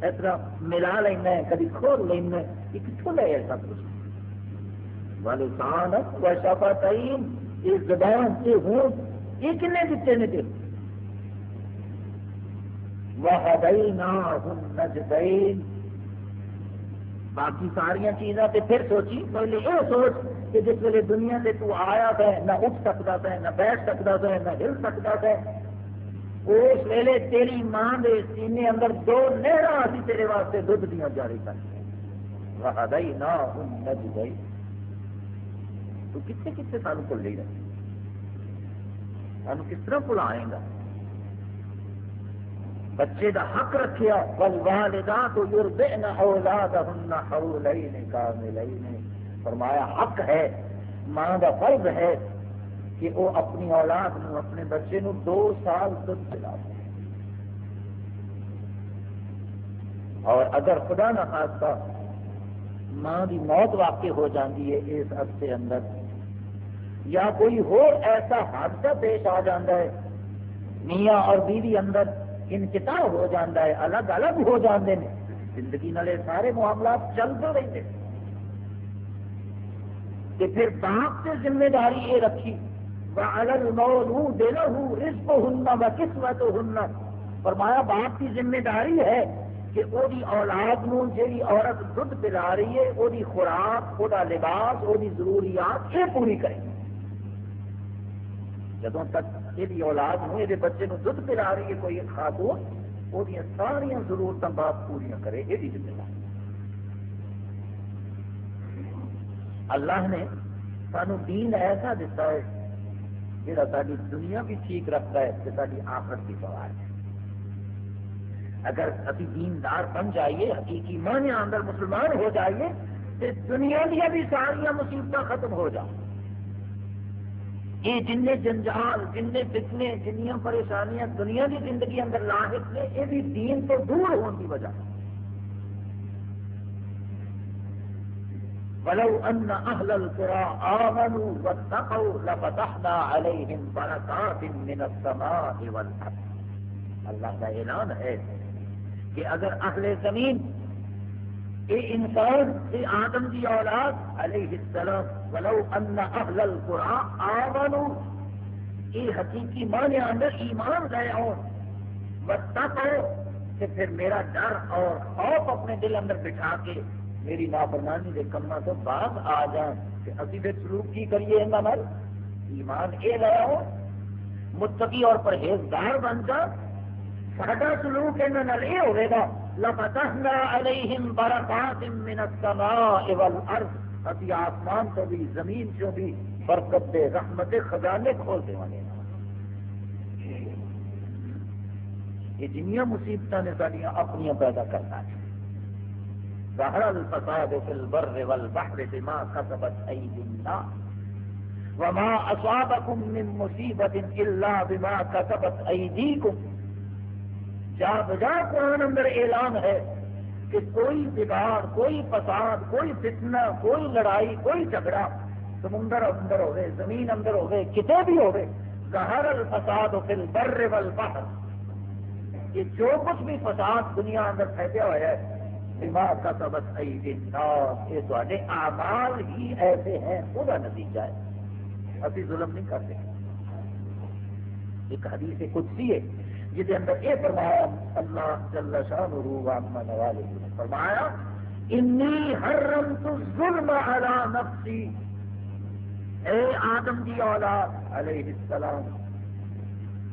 اس طرح ملا لینا ہے، کدی کھول لینا ہے۔ یہ کتوں لے سب کچھ؟ و شفتین یہ زبان دیتے نے باقی ساریا چیزاں تے پھر سوچی پہلے یہ سوچ کہ جس ویلے دنیا سے تو آیا ہے نہ اٹھ سکتا ہے نہ بیٹھ سکتا ہے نہ ہل سکتا ہے اس ویلے تیری ماں دے سینے اندر دو نہرا اسی تیرے واسطے دھد دیا جاری کر وہدائی نہ تو کتنے کتنے سانو بھول ہی رہے سانو کس طرح بلائے گا؟ بچے دا حق رکھیا والوالدات یرضعن اولادهن حولین کاملین۔ فرمایا، حق ہے، ماں دا فرض ہے کہ وہ اپنی اولاد نو اپنے بچے نو دو سال دودھ پلا اور اگر خدا نہ خاصہ ماں کی موت واقع ہو جاتی ہے، اس عرصے اندر یا کوئی ہو ایسا حادثہ پیش آ جاتا ہے؟ میاں اور بیوی اندر انکتا ہو جاتا ہے، الگ الگ ہو جاتے ہیں۔ زندگی نالے سارے معاملات چلتے رہتے کہ پھر باپ سے ذمہ داری یہ رکھی الگ نو لو دے لو رسک ہننا و قسمت ہننا فرمایا، باپ کی ذمہ داری ہے کہ وہ اولاد نو جی عورت دھد پلا رہی ہے، وہ خوراک، وہ لباس، وہ ضروریات یہ پوری کرے۔ جدوں تک یہ اولاد نو یہ بچے نو دھد پلا رہی ہے، کوئی خاتون، وہ ساریا ضرورت باپ پوریا کرے، یہ ذمہ داری اللہ نے سانو دین ایسا دیتا ہے جہاں ساری دنیا بھی ٹھیک رکھتا ہے تو ساری آخرت کی سوال ہے۔ اگر ابھی دیندار بن جائیے، حقیقی معنی اندر مسلمان ہو جائیے تو دنیا دیا بھی ساریا مصیبت ختم ہو جائیں یہ جن جنجال جن فتنے جنیاں پریشانیاں دنیا کی زندگی اندر لاحق نے یہ بھی دین تو دور ہونے کی وجہ ولو ان اهل القرى امنوا واتقوا لفتحنا عليهم بركات من السماء والارض۔ اللہ کا اعلان ہے کہ اگر اہل زمین یہ انسان یہ آدم کی اولاد، علیہ السلام، ولو ان اہل القرآن آمنوا، یہ حقیقی معنی اندر ایمان لے آؤ واتقوا کہ پھر میرا ڈر اور خوف اپنے دل اندر بٹھا کے میری نافرمانی کے کما تو بعد آ جان۔ کہ ابھی پھر سلوک کی کریے نال ایمان یہ لیا ہو متقی اور پرہیزگار بن جا ساڈا سلوک یہاں یہ ہوئے گا۔ لفتحنا علیہم برکات من السماء والارض۔ ابھی آسمان تو بھی، زمین چو بھی برکت دے، رحمت خزانے کھول دے والے یہ جنیا مصیبت نے سڈیا اپنی پیدا کرنا ہے۔ ظهر الفساد في البر والبحر بما كسبت أيدي الناس۔ وما أصابكم من مصيبة إلا بما كسبت أيديكم جا بجا قرآن اندر اعلان ہے کہ کوئی بگاڑ، کوئی فساد، کوئی فتنہ، کوئی لڑائی، کوئی جھگڑا سمندر اندر ہوئے، زمین اندر ہوئے کتے بھی ہوئے ظہر الفساد فی البر والبحر۔ یہ جو کچھ بھی فساد دنیا اندر پھیلیا ہوا ہے دماغ کا سبق یہ تے آمال ہی ایسے ہیں، وہ نتیجہ ہے۔ ابھی ظلم نہیں کرتے۔ ایک حدیث قدسی ہے۔ جس اندر یہ فرمایا، اللہ جل شان من والے نے فرمایا، انی حرمت الظلم علی نفسی. اے آدم دی اولاد علیہ السلام،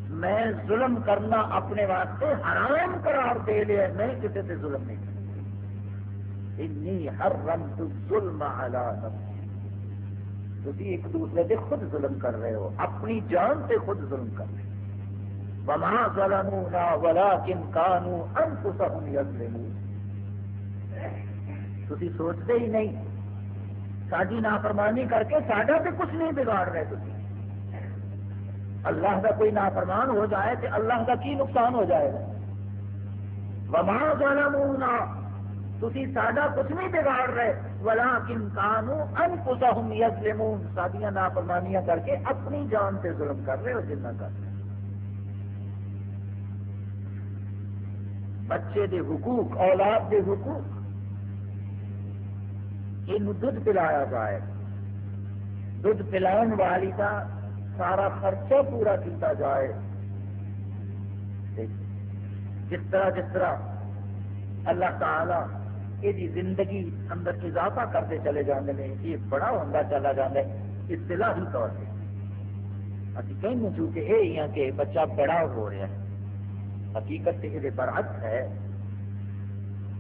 میں ظلم کرنا اپنے واسطے حرام قرار دے لیا میں کسی سے ظلم نہیں کرتا۔ انی حرمت الظلم على نفسی. تھی ایک دوسرے سے خود ظلم کر رہے ہو، اپنی جان سے خود ظلم کر رہے ہو۔ وما ظلمونا ولكن كانوا انفسهم يظلمون. تھی سوچتے ہی نہیں. ساری نافرمانی کر کے ساڈا تو کچھ نہیں بگاڑ رہے تھی اللہ کا کوئی نافرمان ہو جائے تو اللہ کا کی نقصان ہو جائے گا؟ وما ظلمونا. تھی ساڈا کچھ نہیں بگاڑ رہے. ولا کن کانو ان کسا سادیاں نافرمانیاں کر کے اپنی جان سے ظلم کر رہے ہو جنہ کر رہے. بچے دے حقوق، اولاد دے حقوق۔ یہ دھد پلایا جائے۔ دھد پلان والی کا سارا خرچہ پورا کیتا جائے۔ جس طرح جس طرح اللہ تعالی یہ زندگی اندر اضافہ کرتے چلے جاتے ہیں، یہ بڑا ہوتا چلا جاتا ہے، اصطلاحی طور پہ۔ ابھی کہیں چونکہ یہ ہی کہ بچہ بڑا ہو رہا ہے۔ حقیقت یہ برعکس ہے۔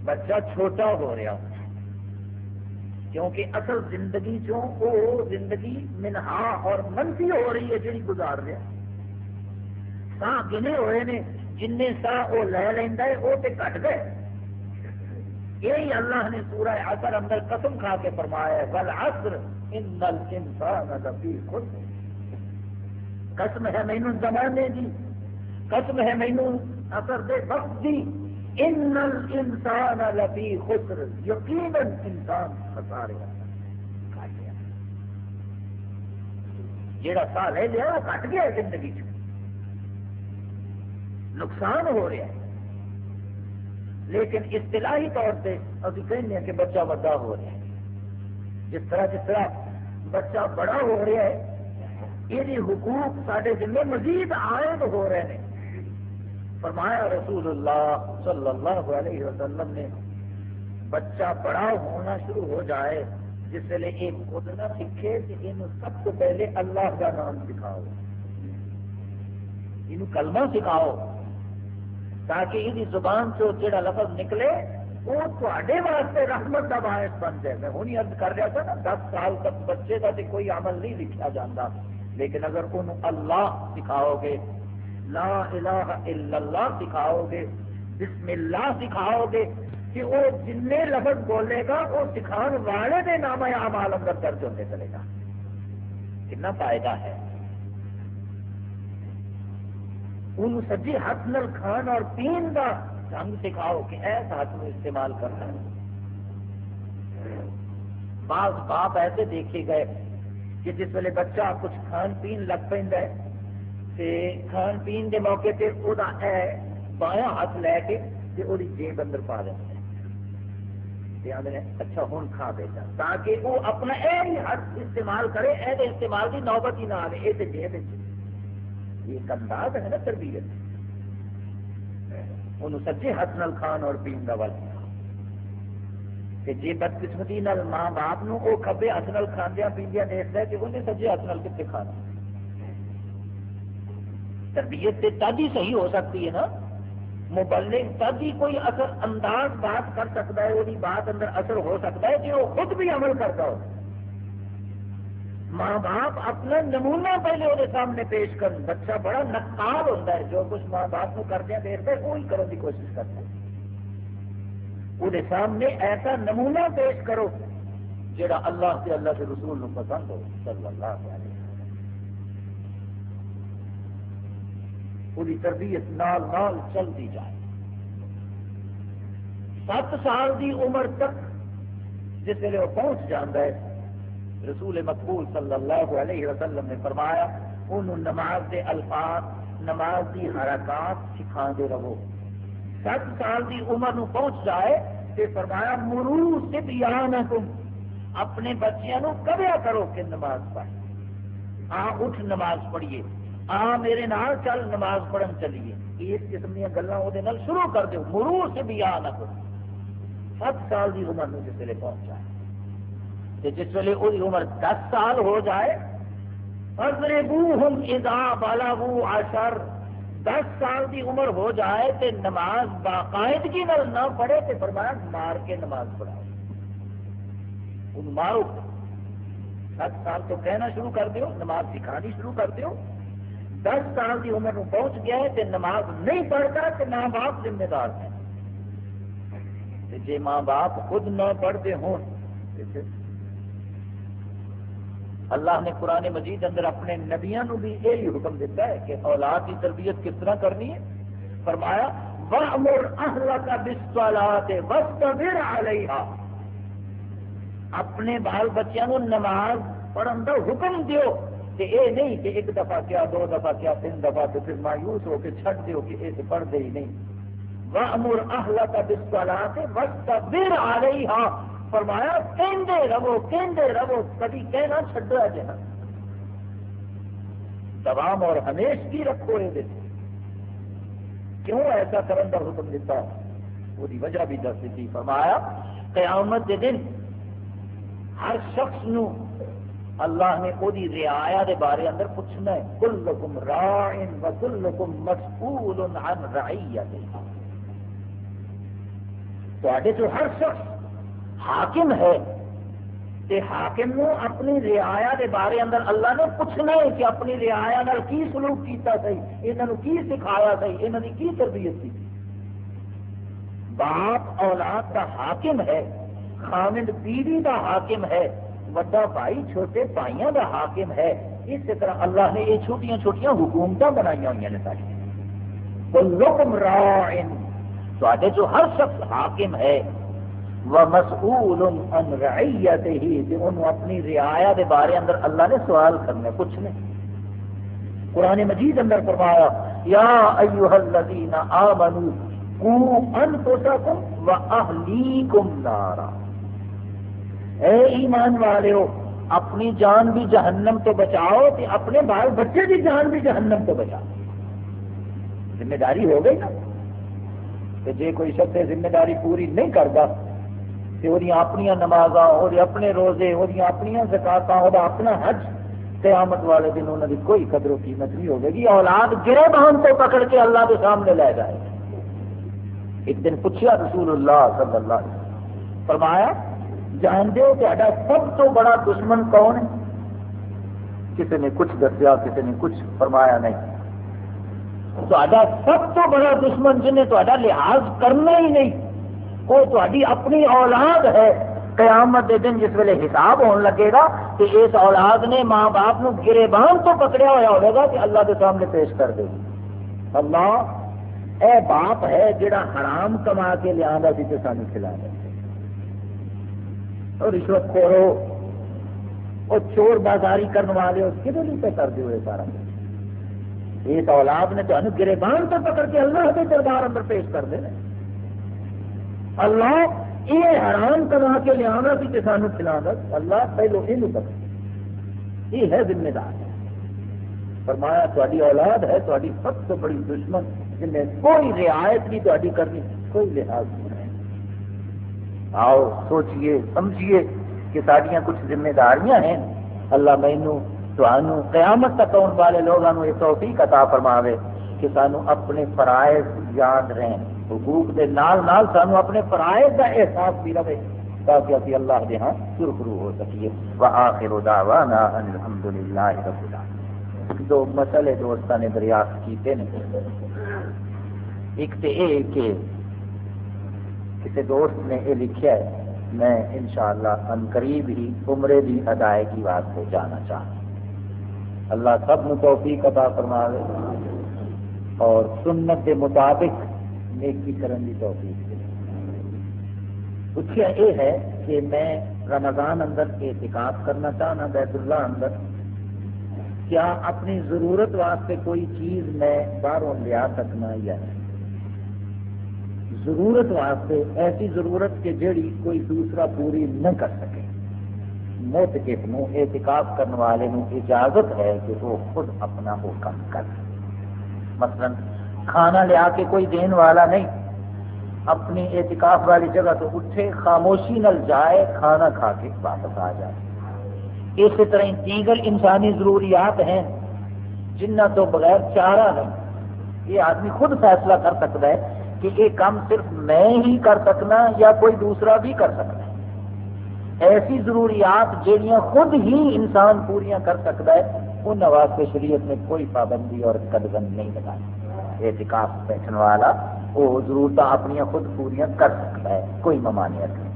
بچہ چھوٹا ہو رہا کیونکہ اصل زندگی چوں وہ زندگی منہا اور منفی ہو رہی ہے جی گزار رہا سا گنے ہوئے نے، جن سا وہ لے لینا ہے، وہ تو کٹ گئے۔ یہی اللہ نے سورہ اثر اندر قسم کھا کے فرمایا ہے بل اثر ان انسان لفی خود قسم ہے مینو زمانے دی، قسم ہے مینو اثر دے وقت دی۔ ان انسان لفی خسر۔ یقیناً انسان خسارے جیڑا سا لے لیا وہ کٹ گیا زندگی چ۔ نقصان ہو رہا ہے۔ لیکن اصطلاحی طور سے ابھی کہنے ہیں کہ بچہ بڑا ہو رہا ہے۔ جس طرح جس طرح بچہ بڑا ہو رہا ہے یہ حقوق سارے ذمے مزید عائد ہو رہے ہیں۔ فرمایا رسول اللہ صلی اللہ علیہ وسلم نے، بچہ بڑا ہونا شروع ہو جائے، جس ویلے یہ خود نہ سیکھے کہ یہ سب تو پہلے اللہ کا نام سکھاؤ۔ یہ کلمہ سکھاؤ، تاکہ یہ زبان سے جڑا لفظ نکلے، وہ تے واسطے رحمت کا باعث بن جائے۔ میں ہوں ارد کر رہا تھا نا، دس سال تک بچے کا تو کوئی عمل نہیں لکھا جاتا لیکن اگر انہوں اللہ سکھاؤ گے لا الہ الا اللہ سکھاؤ گے بسم اللہ سکھاؤ گے کہ وہ جن لفظ بولے گا، وہ سکھان والے کے نام عام اندر درج ہوتے چلے گا۔ کتنا فائدہ ہے۔ ان سجی ہاتھ نل کھان اور پین کا ڈنگ سکھاؤ کہ ایسا ہاتھ میں استعمال کرنا ہے۔ بعض باپ ایسے دیکھے گئے کہ جس ویلے بچہ کچھ کھان پین لگ پہ کھان پین کے موقع پہ وہ بایاں ہاتھ لے کے وہ جیب اندر پا دیں اچھا ہوں کھا بیٹا تاکہ وہ اپنا یہ ہاتھ استعمال کرے یہ استعمال کی نوبت ہی نہ آئے یہ جیب یہ ایک انداز ہے نا تربیت۔ انہوں سچے ہاتھ نال کھان اور پین کا ول جی بدقسمتی نال ماں باپ نو وہ کبے ہاتھ نال کھاندیا پیندیا دیکھتا ہے کہ انہیں سجے ہاتھ نال کتنے کھانا۔ تربیت سے تد ہی صحیح ہو سکتی ہے نا؟ مبلغ تد ہی کوئی اثر انداز بات کر سکتا ہے، وہی بات اندر اثر ہو سکتا ہے کہ وہ خود بھی عمل کرتا ہو۔ ماں باپ اپنا نمونہ پہلے وہ سامنے پیش کر، بچہ بڑا نقاب ہوتا ہے، جو کچھ ماں باپ کو کردیا دیکھتا ہے وہی کرنے کی کوشش کرتا ہے وہ سامنے ایسا نمونہ پیش کرو، جڑا اللہ سے اللہ کے رسول پسند ہو، صلی اللہ علیہ پوری تربیت نال نال چلتی جائے۔ سات سال دی عمر تک جس ویلے وہ پہنچ جانا ہے، رسول مقبول صلی اللہ علیہ وسلم نے فرمایا، انہوں نماز دے الفاظ، نماز دی حرکات سکھا دے رہو۔ سات سال دی عمر نو پہنچ جائے تے فرمایا، مرو سبیانکم اپنے بچیاں نو کبیا کرو کہ نماز پڑھ۔ آ، اٹھ نماز پڑھیے۔ آ، میرے نال چل، نماز پڑھن چلیے۔ اس قسم دیا گلا وہ شروع کر دو مرو سبیانکم سات سال دی عمر نو جس ویلے پہنچ جائے جس ویلے وہی عمر دس سال ہو جائے ادا بالا آشر دس سال کی عمر ہو جائے تے نماز باقاعدگی نہ پڑھے تے فرمایا مار کے نماز پڑھاؤ۔ ان مارو۔ دس سال تو کہنا شروع کر دیو، نماز سکھانی شروع کر دیو۔ دس سال کی عمر پہنچ گیا ہے، تے نماز نہیں پڑھتا تو ماں باپ ذمہ دار ہیں۔ جی ماں باپ خود نہ پڑھتے ہوں اللہ نے قرآن مجید اندر اپنے نبیاں نو بھی یہی حکم دیتا ہے کہ اولاد کی تربیت کس طرح کرنی ہے؟ فرمایا، وَأْمُرْ أَهْلَكَ بِالصَّلَاةِ وَاسْتَبِرْ عَلَيْهَا۔ اپنے بال بچیاں نو نماز پڑھن دا حکم دیو۔ کہ اے نہیں کہ ایک دفعہ کیا، دو دفعہ کیا، تین دفعہ تو پھر مایوس ہو کے چھٹ دیو کہ اے پڑھ دے ہی نہیں۔ وَأْمُرْ أَهْلَكَ بِالصَّلَاةِ وَاسْتَبِرْ عَلَيْهَا۔ فرمایا، کہندے رہو کہندے رہو، کبھی کہنا چھڈو ہے جہاں دوام اور ہمیش کی رکھو یہ دیتے کیوں ایسا کرن کا حکم دیتا؟ وہ دی وجہ بھی دس دیتی۔ فرمایا، قیامت دے دن ہر شخص نو اللہ نے وہ رعایا دے بارے اندر پوچھنا ہے، کلکم راعن و کلکم مسئول عن رعیت تو جو ہر شخص حاکم ہے، تے حاکم نو اپنی رعایا دے بارے اندر اللہ نے پوچھنا ہے کہ اپنی رعایا نال کی سلوک کیتا سی انہوں کی سکھایا سی انہوں نے کی تربیت کی باپ اولاد کا حاکم ہے خامد بیوی کا حاکم ہے بڑا بھائی چھوٹے بھائیوں کا حاکم ہے۔ اسی طرح اللہ نے یہ چھوٹیاں چھوٹیاں حکومت بنائی ہوئی نے ساری کلکم راعن جو ہر شخص حاکم ہے، ومسئول عن رعیته تے انہوں اپنی رعایا دے بارے اندر اللہ نے سوال کرنے پوچھنے قرآن مجید اندر فرمایا، یا ایوہ الذین آمنوا، قو انفسکم و اہلیکم نارا۔ اے ایمان والے ہو اپنی جان بھی جہنم تو بچاؤ تے اپنے بال بچے کی جان بھی جہنم تو بچاؤ۔ ذمہ داری ہو گئی نا؟ کہ جے کوئی شخص ذمہ داری پوری نہیں کرتا تو وہ اپنی نماز وہ اپنے روزے وہ اپنی زکات وہ اپنا حج، قیامت والے دن انہوں کی کوئی قدر و قیمت نہیں ہوگی گی اولاد گرے بہن تو پکڑ کے اللہ کے سامنے لے جائے ایک دن پوچھا رسول اللہ صلی اللہ علیہ وسلم، فرمایا جانتے ہو تا سب تو بڑا دشمن کون ہے؟ کسی نے کچھ دسیا، کسی نے کچھ فرمایا نہیں۔ تا سب تو بڑا دشمن جنہیں تا لحاظ کرنا ہی نہیں۔ وہ تاری اپنی اولاد ہے۔ قیامت دے دن جس ویلے حساب ہونے لگے گا کہ اس اولاد نے ماں باپ نو گرے بان تو پکڑیا ہوا ہوگا کہ اللہ کے سامنے پیش کر دے گی۔ اللہ، اے باپ ہے جڑا حرام کما کے لیا سی تو سانو کھلا دے۔ اور رشوت کھورو اور چور بازاری کرنے والے کدھر نہیں پہ کر دے سارا اس اولاد نے تمہیں گرے بان تو پکڑ کے اللہ کے دربار اندر پیش کر دینا۔ اللہ یہ حرام کما کے لیا سی کہ سانو کھلا اللہ پہلو یہ پکڑ یہ ہے ذمہ دار۔ فرمایا تاری اولاد ہے تاری سب سے بڑی دشمن جن میں کوئی رعایت نہیں تاری کرنی، کوئی لحاظ نہیں۔ آؤ، سوچئے سمجھیے کہ ساریا کچھ ذمہ داریاں ہیں۔ اللہ مینو تو قیامت تک آنے والے لوگوں یہ توفیق عطا فرماوے کہ سانو اپنے فرائض یاد رہیں حقوق دے نال نال سانو اپنے فرائض کا احساس بھی رہے تاکہ اسی اللہ دے ہاں سرخرو ہو سکیے۔ وآخر دعوانا ان الحمدللہ رب العالمین۔ دو مسئلے دوستان نے دریافت کیتے ہیں ایک تے اے کہ کسی دوست نے یہ لکھا ہے، میں انشاءاللہ ان قریب ہی عمرے دی ادائیگی واسطے جانا چاہتا اللہ سب نو توفیق عطا فرما دے اور سنت کے مطابق نیکی کرن دی توفیق دے۔ پوچھا یہ ہے کہ میں رمضان اندر احتکاب کرنا چاہنا بیت اللہ اندر، کیا اپنی ضرورت واسطے کوئی چیز میں باہروں لیا سکنا یا نہیں؟ ضرورت واسطے ایسی ضرورت کہ جڑی کوئی دوسرا پوری نہ کر سکے۔ موتکف نو اعتکاف کرنے والے نو اجازت ہے کہ وہ خود اپنا وہ کام کر۔ مثلا کھانا لیا کے کوئی دین والا نہیں، اپنی اعتکاف والی جگہ تو اٹھے، خاموشی نل جائے، کھانا کھا کے واپس آ جائے۔ اسی طرح دیگر انسانی ضروریات ہیں جنہ تو بغیر چارہ نہیں۔ یہ آدمی خود فیصلہ کر سکتا ہے کہ یہ کام صرف میں ہی کر سکنا یا کوئی دوسرا بھی کر سکتا ہے۔ ایسی ضروریات جہاں خود ہی انسان پوریا کر سکتا ہے، ان واسطے شریعت میں کوئی پابندی اور قدم نہیں لگائی۔ احتکاف بیٹھنے والا وہ ضرورت اپنی خود پوریا کر سکتا ہے، کوئی ممانعت نہیں۔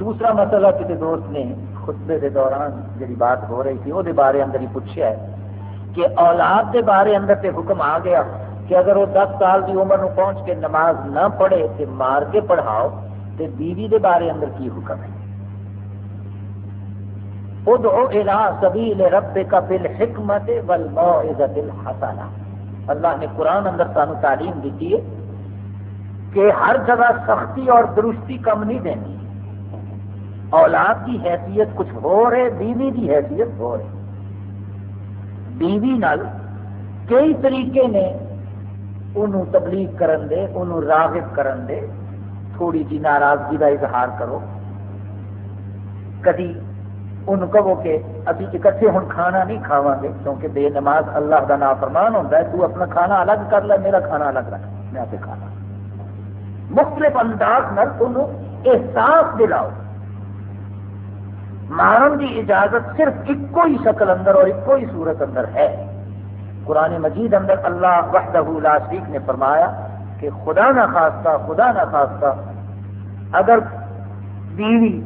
دوسرا مسئلہ کسی دوست نے خطبے کے دوران جی بات ہو رہی تھی، وہ بارے اندر ہی پوچھا ہے کہ اولاد کے بارے اندر تے حکم آ گیا۔ کہ اگر وہ دس سال کی عمر نو پہنچ کے نماز نہ پڑھے تو مار کے پڑھاؤ تے بیوی دے بارے اندر کی حکم ہے؟ ادعو الى سبیل ربک بالحکمت والموعظۃ الحسنہ۔ اللہ نے قرآن اندر سانو تعلیم دیتی ہے کہ ہر جگہ سختی اور درستی کم نہیں دینی اولاد کی حیثیت کچھ ہو رہے، بیوی کی حیثیت ہو رہے۔ بیوی نال کئی طریقے نے انہوں تبلیغ کرن دے انہوں راغب کرن دے۔ تھوڑی جی ناراضگی کا اظہار کرو۔ کدی ان کہو کہ ابھی اکٹھے ہوں کھانا نہیں کھاوا گے، کیونکہ بے نماز اللہ کا نافرمان ہوتا ہے، تو اپنا کھانا الگ کر لے، میرا کھانا الگ رکھ، میں آپ کھانا۔ مختلف انداز نل انہوں احساس دلاؤ۔ مارن کی اجازت صرف ایک ہی شکل اندر اور ایک ہی صورت اندر ہے۔ قرآن مجید اندر اللہ وحدہ لا شریف نے فرمایا کہ خدا نہ خواستہ خدا نہ خواستہ اگر بیوی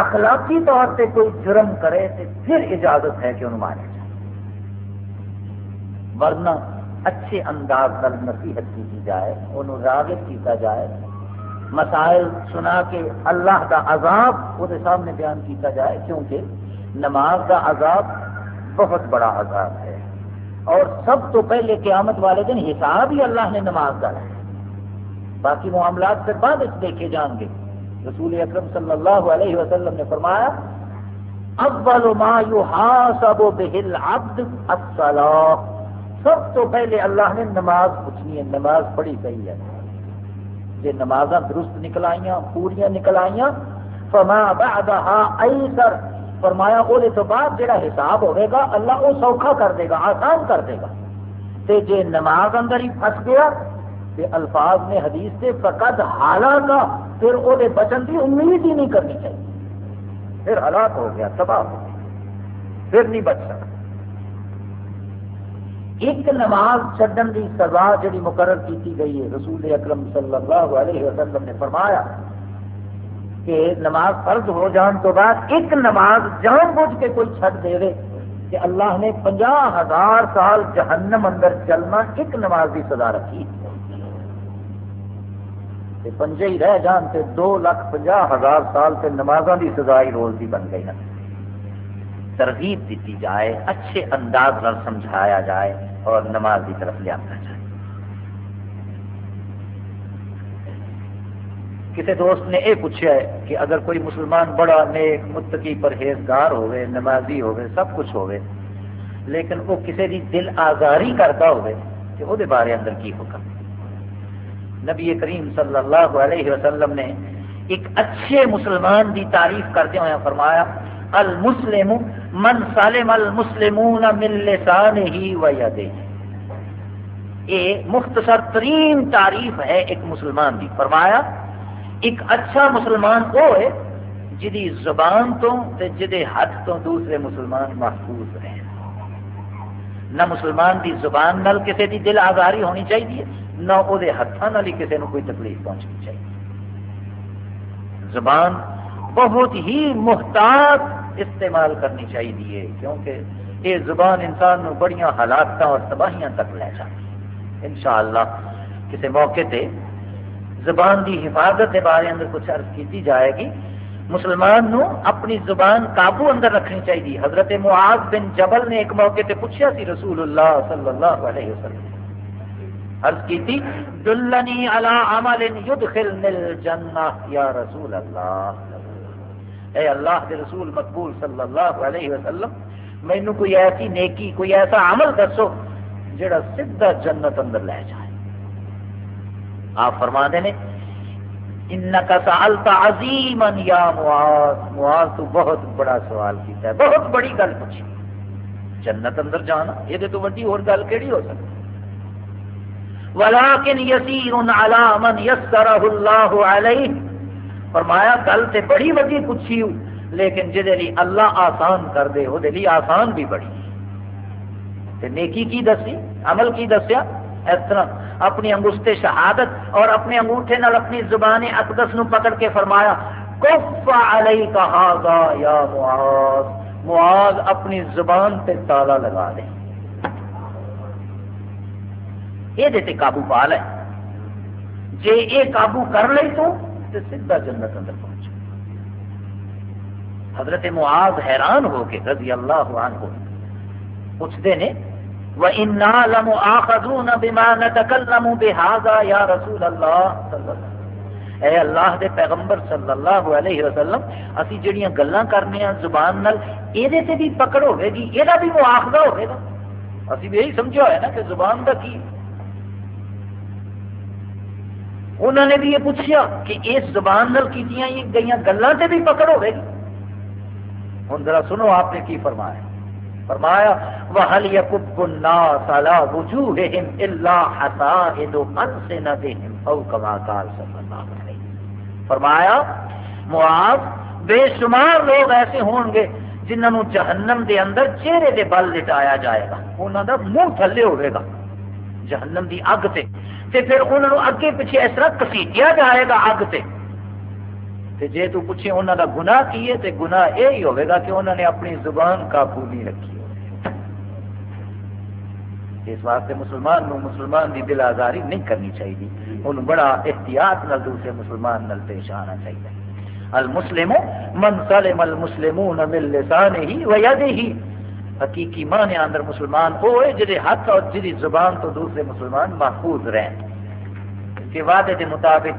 اخلاقی طور سے کوئی جرم کرے تو پھر اجازت ہے کہ انہوں مانے جائے۔ ورنہ اچھے انداز نل نصیحت کی جائے، انہوں راغب کیتا جائے، مسائل سنا کے اللہ کا عذاب وہ سامنے بیان کیتا جائے، کیونکہ نماز کا عذاب بہت بڑا عذاب ہے۔ اور سب تو پہلے قیامت والے دن حساب ہی اللہ نے نماز کا ہے۔ باقی معاملات پھر بعد اس دیکھے جان گے۔ رسول اکرم صلی اللہ علیہ وسلم نے فرمایا، اول ما یحاسب به العبد الصلاۃ سب تو پہلے اللہ نے نماز پوچھنی ہے، نماز پڑھی صحیح ہے۔ جی نماز درست نکل آئیاں پوریا نکل آئیاں فما بعدها ایسر۔ فرمایا وہ تو بعد جڑا حساب ہوئے گا اللہ وہ سوکھا کر دے گا، آسان کر دے گا۔ تے جے نماز اندر ہی پھنس گیا، تے الفاظ نے حدیث سے فقط حالا پھر وہ بچن کی امید ہی نہیں کرنی چاہیے۔ پھر ہلاک ہو گیا، تباہ ہو گیا، پھر نہیں بچ سکتا۔ ایک نماز چڈن کی سزا جڑی مقرر کی گئی ہے، رسول اکرم صلی اللہ علیہ وسلم نے فرمایا کہ نماز فرض ہو جان تو بعد ایک نماز جان بوجھ کے کوئی چھٹ دے کہ اللہ نے پنجا ہزار سال جہنم اندر چلنا ایک نماز کی سزا رکھی۔ پنجے ہی رہ جان تے دو لاکھ پنجا ہزار سال سے نمازوں کی سزا ہی روز کی بن گئی نا۔ ترغیب دیتی جائے، اچھے انداز نہ سمجھایا جائے اور نماز کی طرف لیا جائے۔ کسی دوست نے یہ پوچھا ہے کہ اگر کوئی مسلمان بڑا نیک متقی پرہیزگار ہوئے، نمازی ہوئے، سب کچھ ہوئے، لیکن وہ کسی دی دل آزاری کرتا ہوئے کہ وہ بارے اندر کی حکم؟ نبی کریم صلی اللہ علیہ وسلم نے ایک اچھے مسلمان دی تعریف کرتے ہوئے فرمایا، المسلم من سالم المسلمون من لسانه و یده یہ مختصر ترین تعریف ہے ایک مسلمان دی۔ فرمایا ایک اچھا مسلمان وہ ہے، جدی زبان تو جدے ہاتھ تو دوسرے مسلمان محفوظ رہے۔ نہ مسلمان دی زبان نل کسی دی دل آزاری ہونی چاہیے نہ وہ ہاتھوں ہی کسی کو کوئی تکلیف پہنچنی چاہیے زبان بہت ہی محتاط استعمال کرنی چاہیے کیونکہ یہ زبان انسان بڑی حالات اور تباہیاں تک لے جاتی ان شاء اللہ کسی موقع تے زبان دی حفاظت کے بارے اندر کچھ عرض کی جائے گی۔ مسلمان نو اپنی زبان قابو اندر رکھنی چاہیے۔ حضرت معاذ بن جبل نے ایک موقع تے پوچھا سی رسول اللہ صلی اللہ علیہ وسلم۔ عرض کی تھی دلنی علی عمل یدخلنی الجنہ۔ یا رسول اللہ اے اللہ کے رسول مقبول صلی اللہ علیہ وسلم مینو کوئی ایسی نیکی، کوئی ایسا عمل دسو، جڑا سیدھا جنت اندر لے جائے آپ فرما دے نے انکا سالت عظیما یا معاذ. معاذ تو بہت بڑا سوال کیتا ہے، بہت بڑی گل پوچھی۔ جنت اندر جانا، یہ تو بڑی اور گل کیڑی ہو سکتی ولیکن یسیر علی من یسرہ اللہ علیہ فرمایا، گل تے بڑی وڈی پوچھی ہوں، لیکن جدے لی اللہ آسان کر دے وہ دلی آسان بھی بڑی۔ تے نیکی کی دسی؟ عمل کی دسیا؟ اس طرح اپنی انگشت شہادت اور اپنے انگوٹھے نال اپنی زبان اقدس نو پکڑ کے فرمایا، کف علی کہا یا معاذ معاذ اپنی زبان پہ تالا لگا دے۔ یہ دیتے قابو پا لے۔ جے یہ قابو کر لے تو تے سیدھا جنت اندر پہنچ۔ حضرت معاذ حیران ہو کے رضی اللہ عنہ پوچھتے نے وَإِنَّا لَمُؤَاخَذُونَ بِمَا نَتَكَلَّمُ بِهَذَا يَا رَسُولَ اللَّهِ صلی اللہ اے اللہ دے پیغمبر صلی اللہ علیہ وسلم، اسی جڑیاں گلاں کرنے ہیں زبان نال اے دے تے بھی پکڑ ہوے گی اے بھی مؤاخذہ ہوے گا۔ اسی بھی یہی سمجھا ہے نا کہ زبان دا کی؟ انہوں نے بھی یہ پوچھا کہ اس زبان نال کیتیاں یہ گئیاں گلاں تے بھی پکڑ ہوے گی؟ ہن ذرا سنو آپ نے کی فرمایا۔ فرمایا، وَهَلْ يَكُبُّ النَّاسَ عَلَى وُجُوهِهِمْ إِلَّا حَسَائِدُ أَلْسِنَتِهِمْ أَوْ كَمَا قَالَ صلی اللہ علیہ وسلم. فرمایا، معاذ بے شمار لوگ ایسے ہون گے جنہوں جہنم دے اندر چہرے دے بل لٹایا جائے گا، انہوں دا منہ تھلے ہوئے گا، جہنم دی اگ تے۔ تے پھر انہوں اگے پیچھے اس طرح کسیٹیا جائے گا اگ تے۔ تے جے تو پوچھے انہوں دا گناہ کیے تے گناہ یہی ہوئے گا کہ انہوں نے اپنی زبان قابو نہیں رکھی اس واسطے مسلمان نو مسلمان دی دل آزاری نہیں کرنی چاہیے۔ ان بڑا احتیاط نال دوسرے مسلمان نال پیش آنا چاہیے۔ المسلم من سلم المسلمون من لسانه و حقیقی معنی اندر مسلمان وہ ہے جہے ہاتھ اور جی زبان تو دوسرے مسلمان محفوظ رہیں کہ وعدے کے مطابق